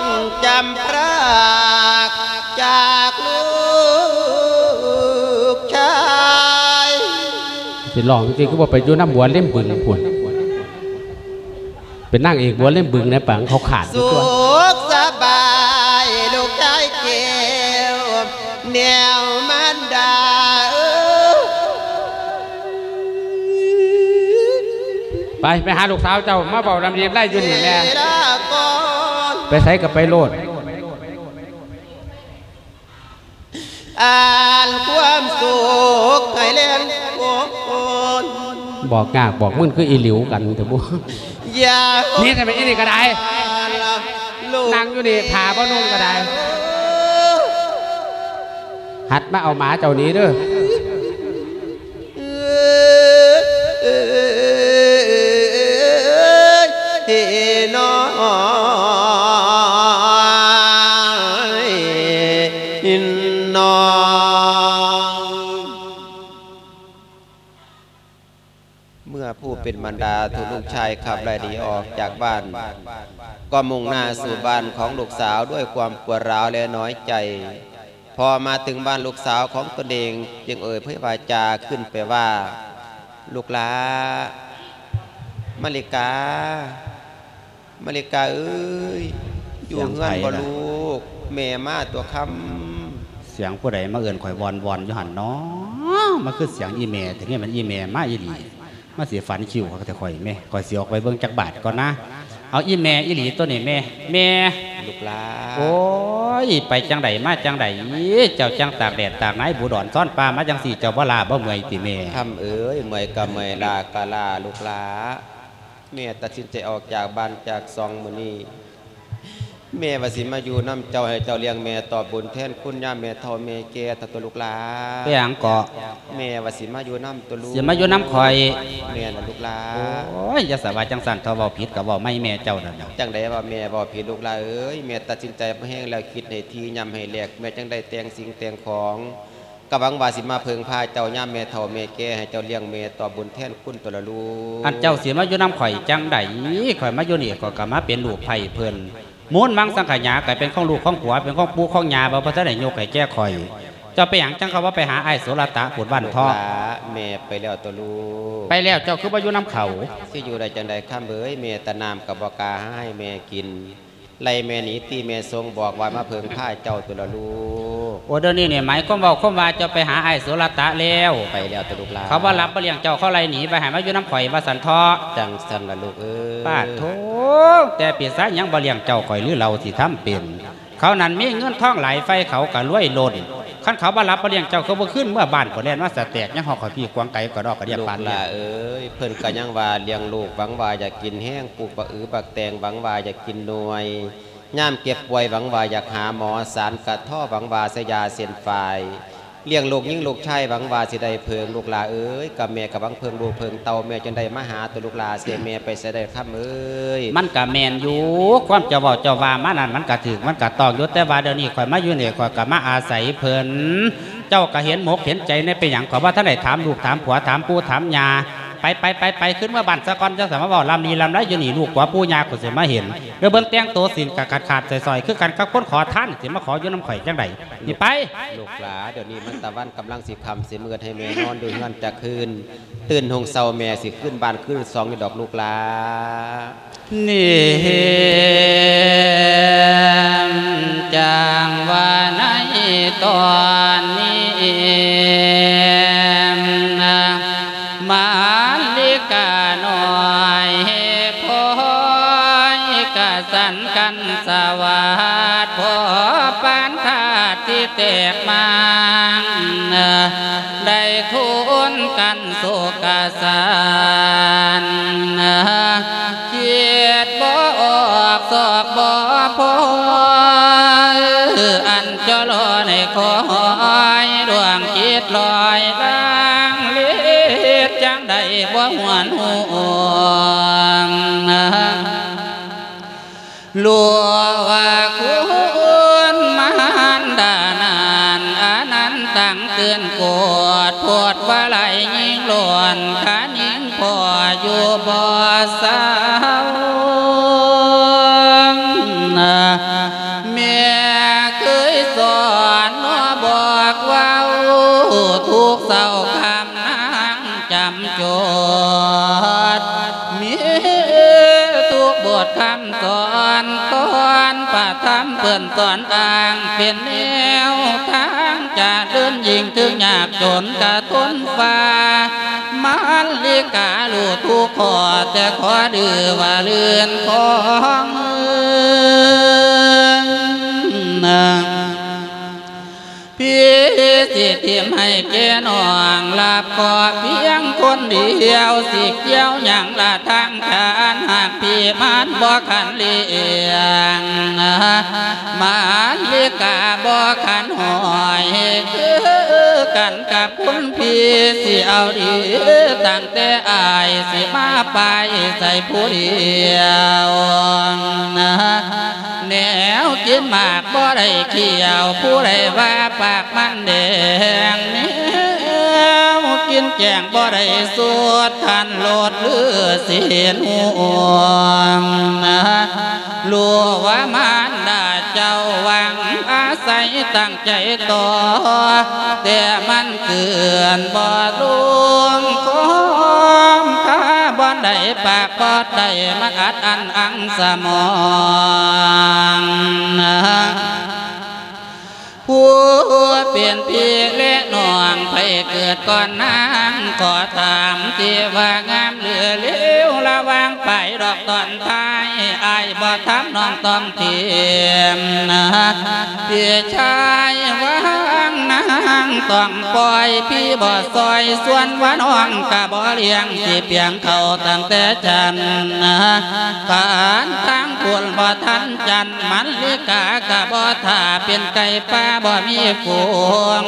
จำพรากจากลูก สิลองจริงๆคือบ่ไปอยู่น้ำบัวเล่มบึงพุ่นเป็นนางเอกบัวเล่มบึงในปังเขาขาดอยู่สุตัวขสบายลูกชายเกวแนวมันดาเอ้ยไปไปหาลูกสาวเจ้ามาเบาลำเลียงไล่อยู่นี่แม่เวลาก่อนไปใส่กับไปโลดอ่านความสุข บอกงากบอกมึนคืออีหลิวกันเถอะบุอย่านี่ทำไมอีนี่ก็ได้ลูกนั่งอยู่นี่ถาบ่นุ่งก็ได้ หัดมาเอาหมาเจ้านี้เด้อ เป็นบรรดาถูกลูกชายขับไล่หนีออกจากบ้าน ก็มุ่งหน้าสู่บ้านของลูกสาวด้วยความปวดร้าวและน้อยใจ พอมาถึงบ้านลูกสาวของตนเองจึงเอ่ยเพื่อวาจาขึ้นไปว่า ลูกหลามาริกา มาริกาเอ้ยอยู่เฮือนบ่ลูกแม่มาตัวคำเสียงผู้ใดมาเอื่นข่อยวอนวอนอยู่หันเนาะมาคือเสียงอีเมลถึงนี้มันอีเมลมาอีหลี มาเสียฝันคิวเขาก็แต่ข่อยแม่ข่อยเสียออกไปเบิ่งจักบาทก่อนนะเอาอีเมลอีหลีตัวนี้แม่ แม่ำลูกหลาโอ้ยไปจังใดมาจังใดเจ้าจังตากแดดตากไหนบูดอนซ่อนปลามาจังสี่เจ้าบ่ลาบ่เมื่อยติแม่คำเอ้ยเมื่อยก็เมื่อยลาก็ลาลูกหลาแม่ตัดสินใจออกจากบ้านจากซองมื้อนี้ แม่ว่าสิมาอยู่น้ำเจ้าให้เจ้าเลี้ยงแม่ตอบบุญแทนคุณย่าแม่เฒ่าแม่แก่ถ้าตัวลูกหลาไปหยังเกาะแม่ว่าสิมาอยู่น้ำตัวลูกเสียมาอยู่น้ำข่อยแม่น่ะลูกหลาโอ้ยอย่าสบายจังสั่นทอเว้าผิดกับเว้าไม่แม่เจ้านั่นน่ะจังได้ว่าแม่บ่ผิดลูกหลาเอ้ยแม่ตัดสินใจมาแห้งแล้วคิดให้ทียำให้แหลกแม่จังได้แต่งสิ่งแต่งของก็หวังว่าสิมาเพิงพาเจ้าย่าแม่เฒ่าแม่แก่ให้เจ้าเลี้ยงแม่ตอบบุญแทนคุณตัวละลูกอันเจ้าเสียมาอยู่น้ำข่อยจังใดข่อยมาอยู่นี่ก็กมาเป็นลูกไผ่เพิ่น มูลมังสังขยาก็เป็นของลูกของผัวเป็นของปู่ของยาบ่พระเจ้าได้ยกให้แก้ข่อยเจ้าไปหยังจังเขาว่าไปหาไอ้ายโสรตะปวดบ้านลูกทอหลาแม่ไปแล้วตัวลูกไปแล้วเจ้าคือมาอยู่น้ำเขาสิอยู่ได้จังใดข้ามเอ้ยแม่ตะนามกับบ่กล้าให้แม่กิน ไล่แม่หนีตีแม่ทรงบอกว่ามาเพิงผ้าเจ้าตัวละลูกโอ้เดี๋ยวนี้เนี่ยหมายความว่าความว่าเจะไปหาไอ้ายสุรตะแล้วไปแล้วตัวลูกหลานเขาว่ารับบ่เลี้ยงเจ้าเขาไล่หนีไปหามาอยู่น้ำข่อยว่าสันทอจังสันละลูกเอ้ยป้าโถแต่ปีศาจยังบ่เลี้ยงเจ้าข่อยหรือเราสิทำเป็น เขานั้นมีเงินทองไหลายไฟเขาก็รวยล้น ขันเขาบารับบ่เลี้ยงเจ้าเขาบ่ขึ้นเมื่อบ้านก็แล่นว่าสะแตกยังหอกขอพี่กวางไก่ก็ดอกก็เรียกปานเนี่ลายเอ้ยเพิ่นก็ยังว่าเลี้ยงลูกหวังว่าอยากกินแห้งปลูกปลาอือปักแตงหวังว่าอยากกินนวยย่ามเก็บป่วยหวังว่าอยากหาหมอสารกระท่อหวังว่าสยาเส้นฝาย เลี้ยงลูกยิ่งลูกชายหวังว่าสิได้เพิงลูกหลาเอ้ยกับแม่กับวังเพิงลูกเพิงเตาแม่จนได้มาหาตัวลูกหลาเสียแม่ไปเสียได้ครับเอ้ยมันกับแมนอยู่ความเจ้าเว้าเจ้าว่ามานั่นมันกับถึงมันกับตอกยศแต่ว่าเดี๋ยวนี้ข่อยมาอยู่นี่ข่อยกับมาอาศัยเพิ่นเจ้าก็เห็นหมกเห็นใจในเป็นอย่างขอว่าท่านไหนถามลูกถามผัวถามปู่ถามยา ไปไปไปไปขึ้นมาบ้านสะก่อนจะสามารถบอกลำนี้ลำไรอยู่นี่ลูกกว่าปู่ยาก็สิมาเห็นเดี๋ยวเบิ่งแต่งตัวสินกะขาดขาดๆซอยๆคือกันกับคนขอท่านสิมาขออยู่น้ำข่อยจังไดนี่ไปลูกหลาเดี๋ยวนี้มันตะวันกำลังสิคำสิมืดให้แม่นอนดูเฮือนจะคืน ตื่นหงเศร้าแม่สิขึ้นบ้านขึ้นสองอยู่ดอกลูกหลานี่จางว่าในตอนนี้ เป็นแนวทางจะเดินยิงถึงอยากจนกระทนฟ้ามันลิกาลูทุกขอแต่ขอดื้อว่าเลื่อนของมือ สิทียมให้แกนองลาบขอเพียงคนเดียวสิเกี่ยวอย่างละทางการหากพี่มันบ่ขันเลียงมันลิกาบ่ขันหอยคือกันกับคุณพี่สิเอาดีตั้งแต่อายสิมาไปใส่ผู้เดียว แนวกินหมากบ่ได้เขียว ผู้ใดว่าปากมันแดงแนวกินแกงบ่ได้สวดทันโลดเลือเสียนห่วงนะลัวว่ามันดาเจ้าวังอาศัยตั้งใจต่อ แต่มันเกินบ่ล ได้มาอัดอันอังสมองนผู้เปลี่ยนพี่และน้องไปเกิดก่อนนางขอถามที่ว่างามเหลือเลี้ยวระวางไปดอกตอนท้ายอายบ่ทำน้องต้องเทียมนะพี่ชายวา นางต้องปล่อยพี่บ่ซอยส่วนว่าน้องกะบ่เลี้ยงที่เพียงเขาตั้งแต่จันนะการทางควรบ่ทันจันมันลิกากะบ่ท่าเป็นไก่ป่าบ่มีฝูง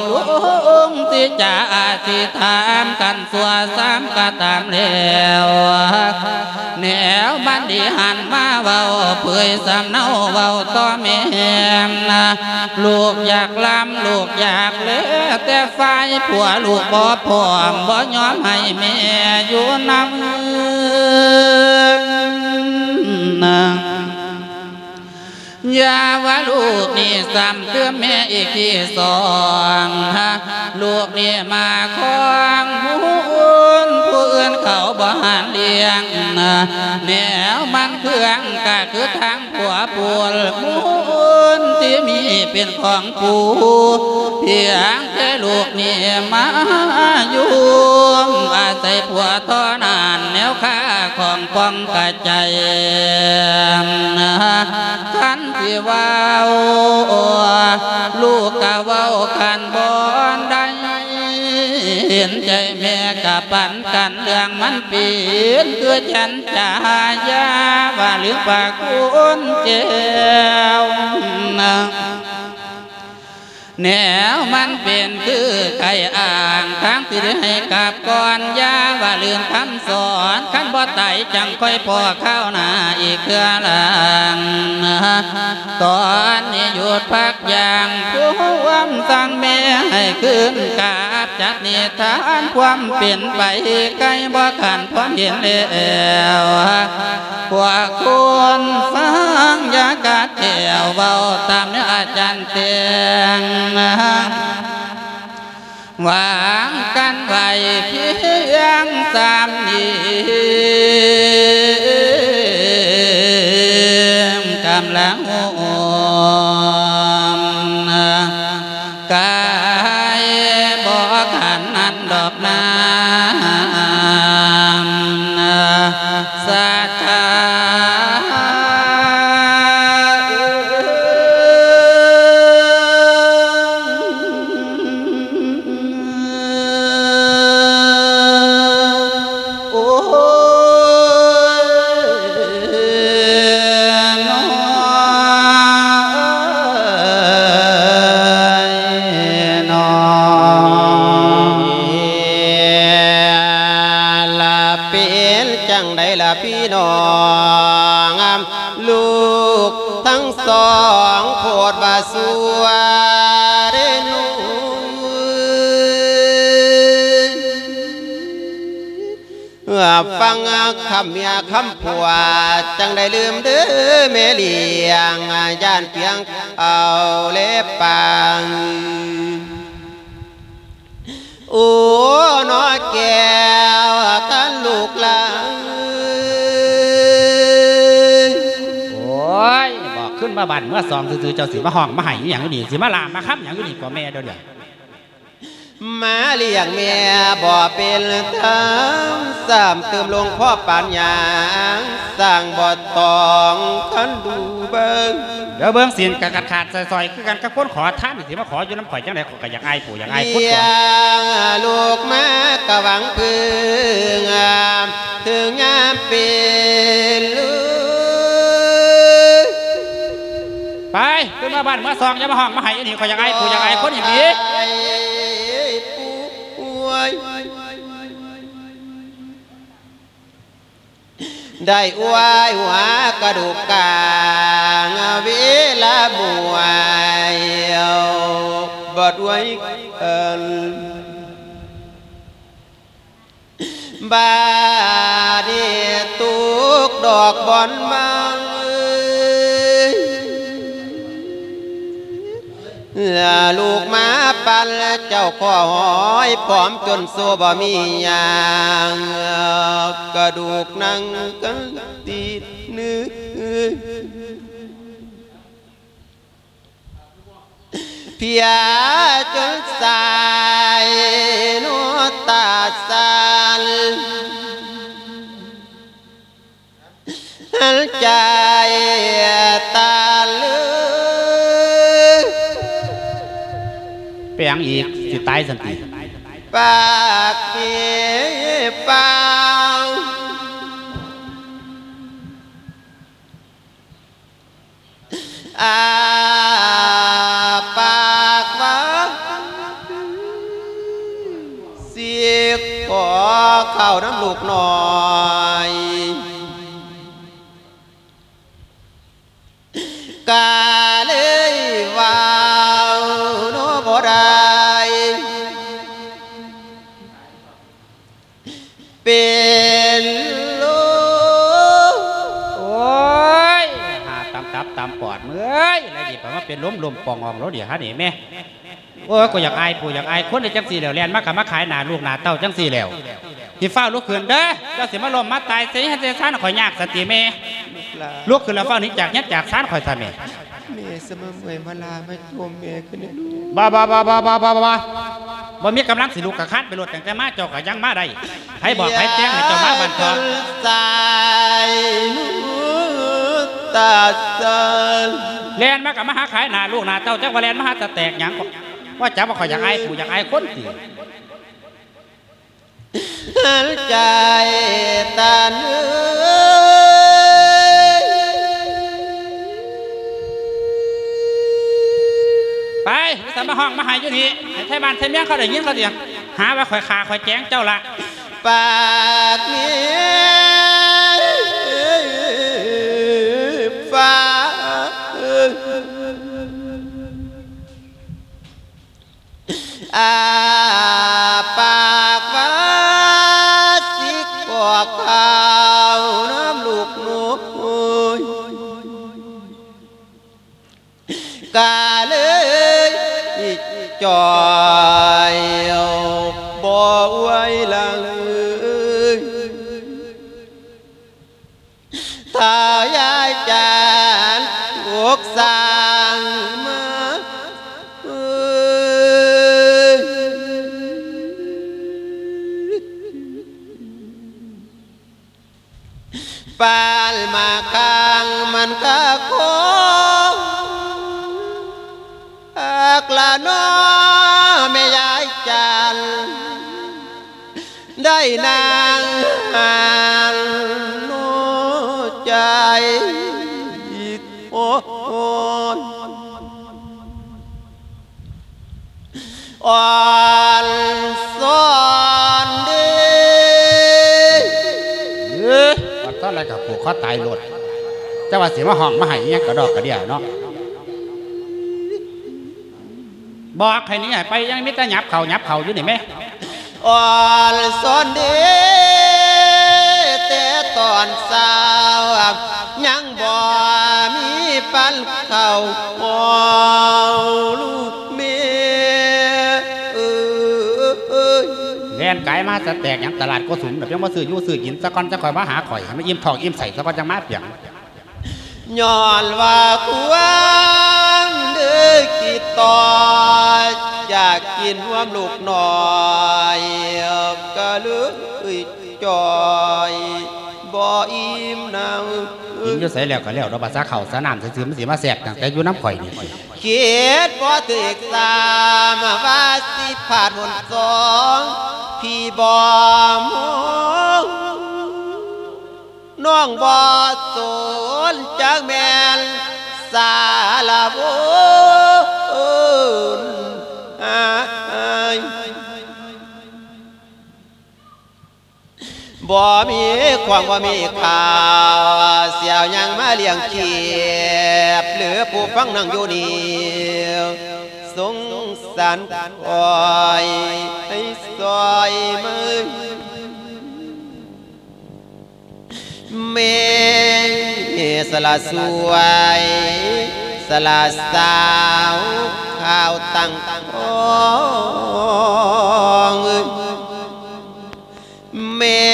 ลุงที่จะอาสิถามกันสัวสามกะตามแล้วแนวบันดีหันมาเว้าเผยสำเนาเว้าต่อแม่นะลูกอยากลำลูกอยากเลือแต่ฝ่ายผัวลูกบ่พร้อมบ่ยอมให้แม่อยู่นำนะอย่าว่าลูกนี่ซ้ำเตือแม่อีกที่สองฮะลูกนี่มาคองผู้อื่นผู้อื่นเขาบ่ให้านเลี้ยงแนวมันเครื่องก็คือทางผัวปูลมูลที่มี เป็นของปูเพียงแค่ลูกนี่มาอยู่อาศัยผัวทอนานแนวค่าของป้องกระใจขันที่ว่าวลูกกะว้า ห็นใจแม่กับปันกันเรื่องมันเปลี่ยนคือฉันจะยาว่าหรือปากคุณเจ้านะแนวมันเป็นคือไก่อ่างทั้งที่ได้ให้กับก่อนยาว่าลืมคำสอน บ่ไตจังค่อยพอเข้าหน้าอีกเครือหลังตอนนี้หยุดพักอย่างผู้วมสั่งแม่ให้ขึ้นกาบจัดนิทานความเปลี่ยนไปไกล้บ่ขันพร้อมเห็นแล้วพวกคุณฟังยากาแก้วเบาตามเนื้ออาจารย์เตียงวางกันไว้เพียงสามยิ้ ม ดว่าสัวเรนูฟังคำเมียคำผัวจังได้ลืมเด้อแม่เลียงย่านเพียงเอาเล็บปังโอ้นอแก้วกันลูกลา นมาบันเมื่อสองซื่อๆเจ้าสิมาห้องมาให้อหย่างนี้สิมาลามมาค้ำอหย่างนี้กว่าแม่เดี๋ยวเดี๋ยวมาเลี้ยงแม่บ่เป็นทางสามเติมลงพ่อปานยางสร้างบ่ตองคันดูเบิงเดี๋ยวเบิ้งสินกะกัดขาดซอยๆคือกันกับคนขอท่านสิมาขออยู่น้ำข่อยจังได๋ก็อยากอายปู่อยากอายคนเลี้ก่ยอนงลูกมากะหวังพึ่งถึงงามเป็นลูก ไปขึ้นมาบ้านเมื่อสองอย่ามาห้องมาให้อันนี้ขอยอยากอายปู่อยากอายคนอย่างนี้ได้อวยหัวกระดูกกลางเวลาบวยบดไว้เอินบาดีตุกดอกบอนมัง ลูกมาปันเจ้าข้อหอยผอมจนโซบ่มียางกระดูกนั่งกันติดนึกเพียจนสายนวตาสันใจ งอีกสิตายสันติปากเปียเปล่าอาปากว่าเสียกขอเข้าน้ำลูกหน่อย ตามตับตามปอดเมื่อยอะไรดิผมว่าเป็นล้มลมปองอองแล้วเดี๋ยวฮะนี่แม่โอ้ยก็อยากอายปู่อยากอายคนในจังสี่แล้วแลนมากกับมาขายหนาลูกหนาเต้าจังสี่แล้วที่ฟ้าลุกขึ้นเด้อเจ้าสิมาลมมาตายสิให้เจ้าซ่านข่อยยากสติเมลูกหลานลุกขึ้นแล้วฟ้านี้จากยัดจากซ่านข่อยซะเมแม่สมเมยมาลามาชมแม่ขึ้นนะลูกบ้าบ้าบ้าบ้าบ้าบ้าบ้าบ่มีกำลังสิลูกกะคันไปรถตั้งแต่มาเจ้าก็ยังมาได้ให้บอกให้แจ้งให้เจ้ามาบันทองสายนู ตาสันแลนมากับมาหาขายหน้าลูกหน้าเต้าจักว่าแลนมาหาตะแตกหยังก็ว่าจับว่าข่อยอยากอายผู้อยากอายคนติหันใจตาเนื้อไปสามมาห้องมาหายอยู่นี่ให้ไทยบ้านไทยเมียงเขาได้ยินเขาเดียงหาว่าข่อยขาข่อยแจ้งเจ้าละปากเมีย อ ตอนอตายรถเจ้าว่าเสียมาห้องมาใหายยังกระดอกกระเดี่ยเนาะบอกให้นี่ไปยังมิตรหยับเข่าหยับเข่าอยู่นี่แม่อ่อนสอนดีแต่ตอนสาวยังบ่มีปันเขา แลนไกลมาจะแตกหยังตลาดก็สูงแบบยังมาซื้ออยู่ซื้อกินสะก่อนจะคอยมาหาข่อยให้มาอิ่มทองอิ่มใส่สะก่อนจะมาเปียงย้อนว่าควงเด้อกิดต่ออยากกินร่วมลูกหน่อยก็ลึกจอยบ่อิ่มนางกินอยู่ใส่แล้วก็แล้วเราบาซาเข่าสนามซื้อๆมันสิมาแสกตั้งแต่อยู่น้ำข่อยนี่เขียดบ่ถึกสามว่าสิผ่านหนสอง พี่บ่มน้องบ่สนจักแมนสาลาบุญบ่มีความว่ามีข่าวเสียวยังมาเลี้ยงเขียบ หรือผู้ฟังนั่งอยู่นี่ สงสารคอยให้ซอยมือเมสละสวย สละสาวข้าวตั้งทองแม่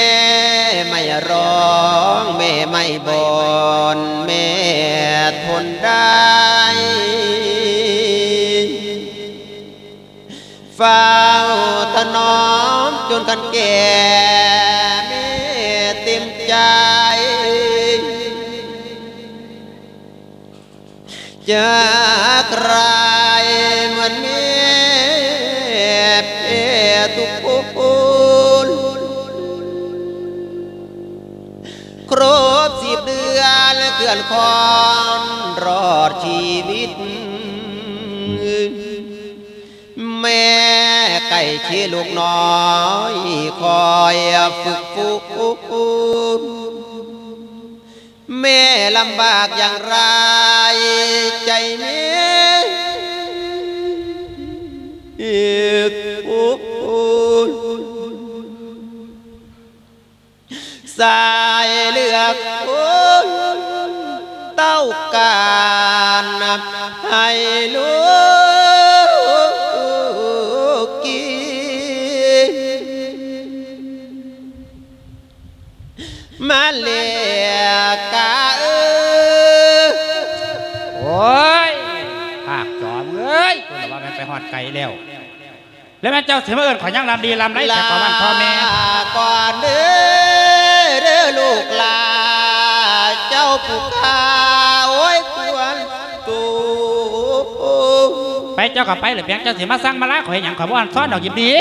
ไม่ร้องแม่ไม่บนแม่ทนได้ เฝ้าถนอมจนกันแก่แม่เต็มใจ จากรายเหมือนเมียเพทุกคนครบสิบเดือนเกื่อนคอนรอดชีวิต ม่ไก่ชีลูกน้อยคอยฝึกฟูนแม่ลำบากอย่างไรใจแม่เอกอุนสายเลือกคนเต้าการให้ลูก อดไกลแล้ว แล้วแม่เจ้าเสียมาเอิญขอยังลำดีลำไรแต่ขอบ้านพ่อแม่ลาก่อนเด้อเด้อลูกลา เจ้าผู้ข้าโอ้ยควรตูไปเจ้ากับไปหรือเพียงเจ้าเสียมาสร้างมาล้าขอให้หยังขอบ้านซ้อนดอกหยิบดี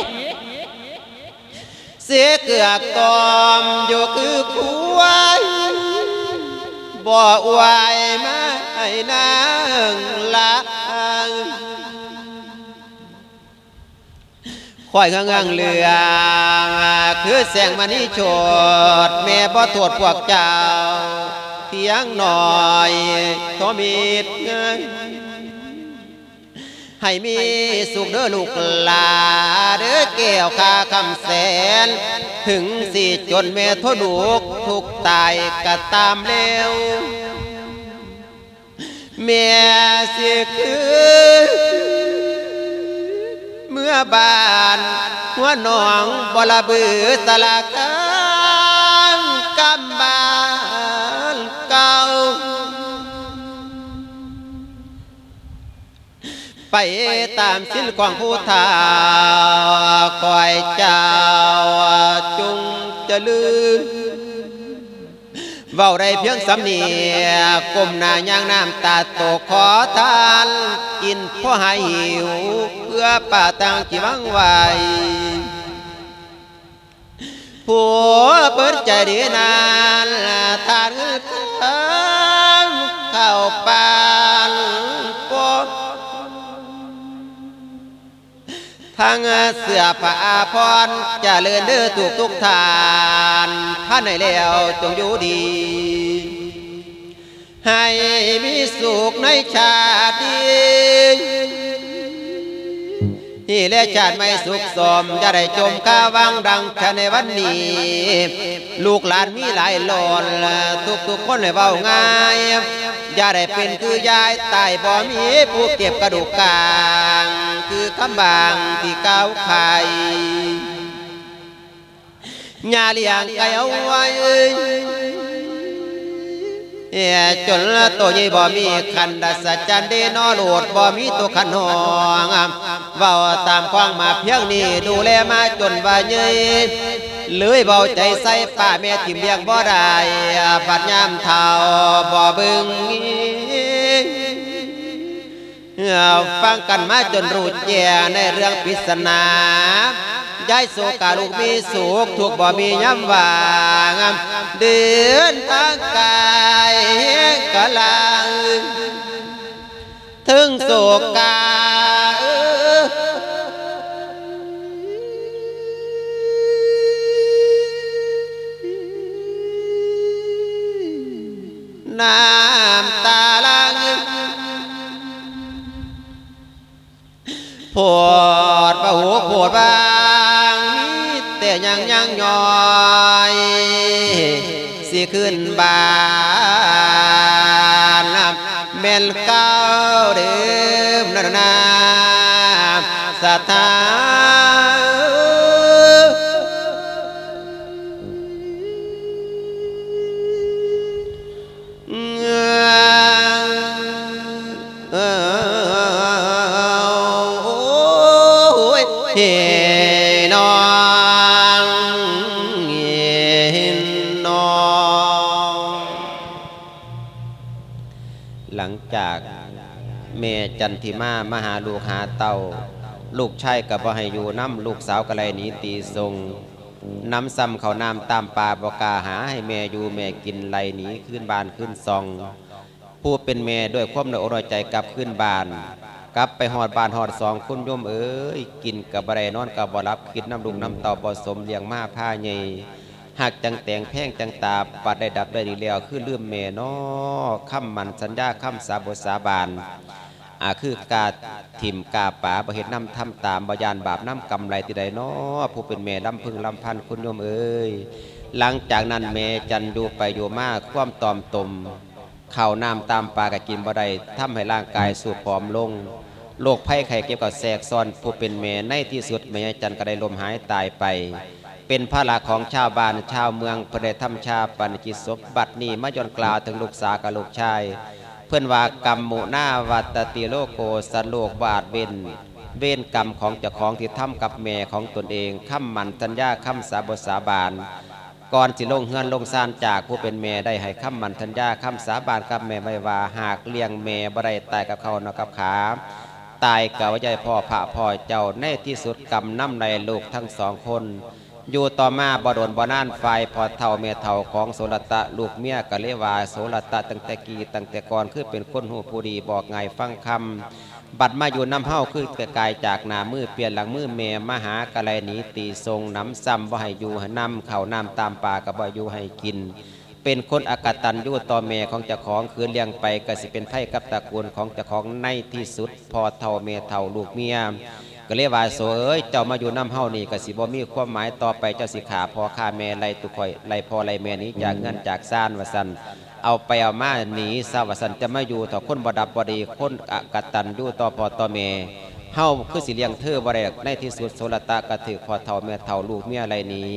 เสียเกือกตอมอยู่คือควายบ่อวายมาให้นาง ละข่อยเงงงเรือง คือแสงมันนี่โฉดแม่บ่โทษพวกเจ้าเพียงหน่อยทอมีดเงินให้มีสุขเด้อลูกหลาเด้อแก้วคาคำแสน ถึงสิจนแม่ทลูกทุกตายก็ตามเร็วแม่สิคือ มื่อบานหัวหนองบลาบือสลากางกำบานเก่าไปตามสิ้นของผู้ทาคอยเจ้าจุงจะลืม เว้าได้เพียงสำเนียกลมหน้าย่างน้ำตาตกขอทานกินพ่อหายหิว เพื่อป่าตังจีวังไวผัวเปิดใจดีนานทานเงิน ทั้งเสือผ้าพรจะเลื่อนเด้อทุกทุกทานท่านไหนแล้วจงอยู่ดี ให้มีสุขในชาติดี ที่และชาติไม่สุขสมจะได้จมข้าวังดังชะในวันนี้ ลูกหลานมีหลายหลอนทุกทุกๆคนเลยเบาง่ายอย่าได้เป็นคือยายตายบ่มีผู้เก็บกระดูกกลาง คือคำบางที่เก้าไข่ยาเลี้ยงไก่เอาไว้ เอ่อจนตัวใหญ่บ่มีคันดัสจันเดนอหลดบ่มีตัวขันหองเว้าตามความมาเพียงนี้ดูแลมาจนว่าใหญ่เลยเบาใจใส่ป้าแม่ทิมเลี้ยงบ่ได้ปัดยามเท่าบ่บึง ฟังกันมาจนรู้แจ้ในเรื่องปริศนายายโศกาลูกมีสุขทุกบ่มีย้ำว่างเดินทางกายกะลัง ถึงโศกาน้ำตา ลังโพดประหูโพดบางมีแต่ยังยังย่อยสิขึ้นบานเมนเก้าเดิมนานาสถา จันทิมา มหาลูกหาเต้าลูกชายกับบ่ให้อยู่น้ำลูกสาวก็เลยหนีตีทรงน้ำซ้ำเขาน้ำตามป่าบกาหาให้แม่อยู่แม่กินไลหนีขึ้นบานขึ้นซอง ผู้เป็นแม่ด้วยความในอกในใจกลับขึ้นบาน กลับไปหอดบานหอดสองคุณโยมเอ้ยกินกับอะไรนอนกับบ่รับคิดน้ำลุงน้ำเต่าบ่สมเลี้ยงมาผ้าใหญ่หากจังแตงแพงจังตาปัดได้ดับได้ดีแล้วคือลืมแม่นอคำมันสัญญาคำสาบสาบาน อาคือกาถิ่มกาป่าบ่เห็นน้ำทำตามบยานบาปน้ำกำไรที่ใดนอผู้เป็นแม่ลำพึงลำพันคุณโยมเอ้ยหลังจากนั้นแม่จันดูไปอยู่มากความตอมตมเข้าน้ำตามปลากะกินบ่ได้ทำให้ร่างกายสูบผอมลงโรคภัยไข้เก็บกับแสกซ้อนผู้เป็นแม่ในที่สุดแม่ยายจันก็ได้ลมหายตายไป เป็นภาระลาของชาวบ้านชาวเมืองประเดทำชาปันกิจศพบัดนี้มายอนกล่าวถึงลูกสาวกับลูกชาย เพื่อนว่ากรรมมุนาวัตติโลโกสันโลกบาทเวนเวนกรรมของเจ้าของที่ทำกับแม่ของตนเองค้ำมันสัญญาค้ำสาบสาบานก่อนสิลงเฮือนลงซานจากผู้เป็นแม่ได้ให้ค้ำมันทัญญาค้ำสาบานกับแม่ไว้ว่าหากเลี้ยงแม่บ่ได้ตายกับเขานาะกับขาตายกับว่าใจพ่อพระพ่อเจ้าในที่สุดกำน้ำในลูกทั้งสองคน อยู่ต่อมาบดนบ่นานไฟพอเท่าเมเท่าของโสรตะลูกเมียกะเลวาโสรตะตั้งแต่กีตั้งแต่ก่อนคือเป็นคนหูผู้ดีบอกไงฟังคำบัดมาอยู่น้ำเฮาคือแต่กายจากหนามือเปลี่ยนหลังมือเมมหากะไรหนีตีทรงน้ำซ้ำบ่ให้อยู่หน้ำเข่าน้ำตามป่ากับบ่อยู่ให้กิน เป็นคนอากตันยู่ต่อเมของเจ้าของคืนเลี้ยงไปก็สิเป็นไพ่กับตระกูลของเจ้าของในที่สุด พอเท่าเมเท่าลูกเมีย ก็เรียกว่าโสเอ้ยเจ้ามาอยู่น้ำเฮานี่ก็สิบ่มีความหมายต่อไปเจ้าสิขาพอฆ่าแม่ไล่ตุคอยไล่พอไล่แม่นี้จากเงินจากซ่านว่าซั่นเอาไปเอามาหนีสาวสันจะมาอยู่ต่อคนบดับบดีคนอกตันอยู่ต่อพอต่อเมเฮาคือสิเลี้ยงเธอบ่ได้ในที่สุดโสรตะกระถือพอเท่าแม่เท่าลูกเมียอะไรหนี้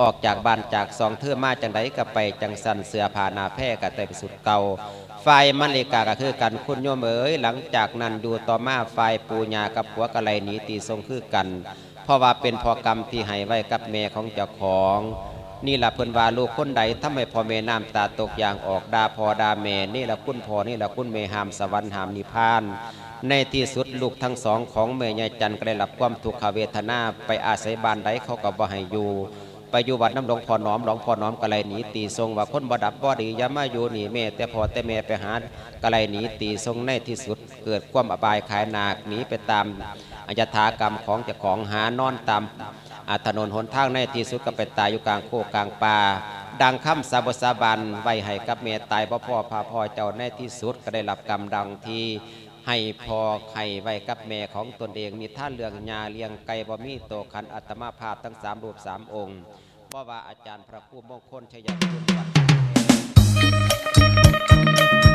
ออกจากบ้านจากสองเธอมาจังไดก็ไปจังสันเสือผานาแพ่ก็แต่สุดเก่า ฝ่ายมันเลกาก็คือกันคุณโยมเอ๋ยหลังจากนั้นดูต่อมาฝ่ายปูญากับผัวกะไรหนีตีทรงคือกัน เพราะว่าเป็นพอกรรมที่ให้ไว้กับแม่ของเจ้าของ นี่ละเพิ่นว่าลูกคนใดทำให้พ่อแม่น้ำตาตกอย่างออกดาพอดาแม่นี่ละคุณพ่อนี่ละคุณแม่หามสวรรค์หามนิพพาน ในที่สุดลูกทั้งสองของแม่ยายจันทร์ก็ได้รับความทุกขเวทนาไปอาศัยบ้านใดเขาก็บ่ให้อยู่ ไปอยู่วัดน้ำหลวงพ่อน้อมหลวงพ่อน้อมก็เลหนีตีทรงว่าคนบดับบ่ดียามาอยู่นี่แม่แต่พอแต่แม่ไปหาก็เลหนีตีทรงในที่สุด เกิดความอบายขายนากหนีไปตามอัจถากรรมของเจ้าของหานอนตามอาถนนหนทางในที่สุดก็ไปตายอยู่กลางโคกลางป่าดังคำสาบสาบันไว้ให้กับเมตายพ่อพ่อพาพ่อเจ้าในที่สุดก็ได้รับกรรมดังที่ให้พอไข่ไว้กับแม่ของตนเองมีท่าเลืองยาเลียงไก่บ่มีโตขันอัตมาภาพทั้งสามรูปสามองค์ ว่าว่าอาจารย์พระผู้มงคลชัยคุณธ์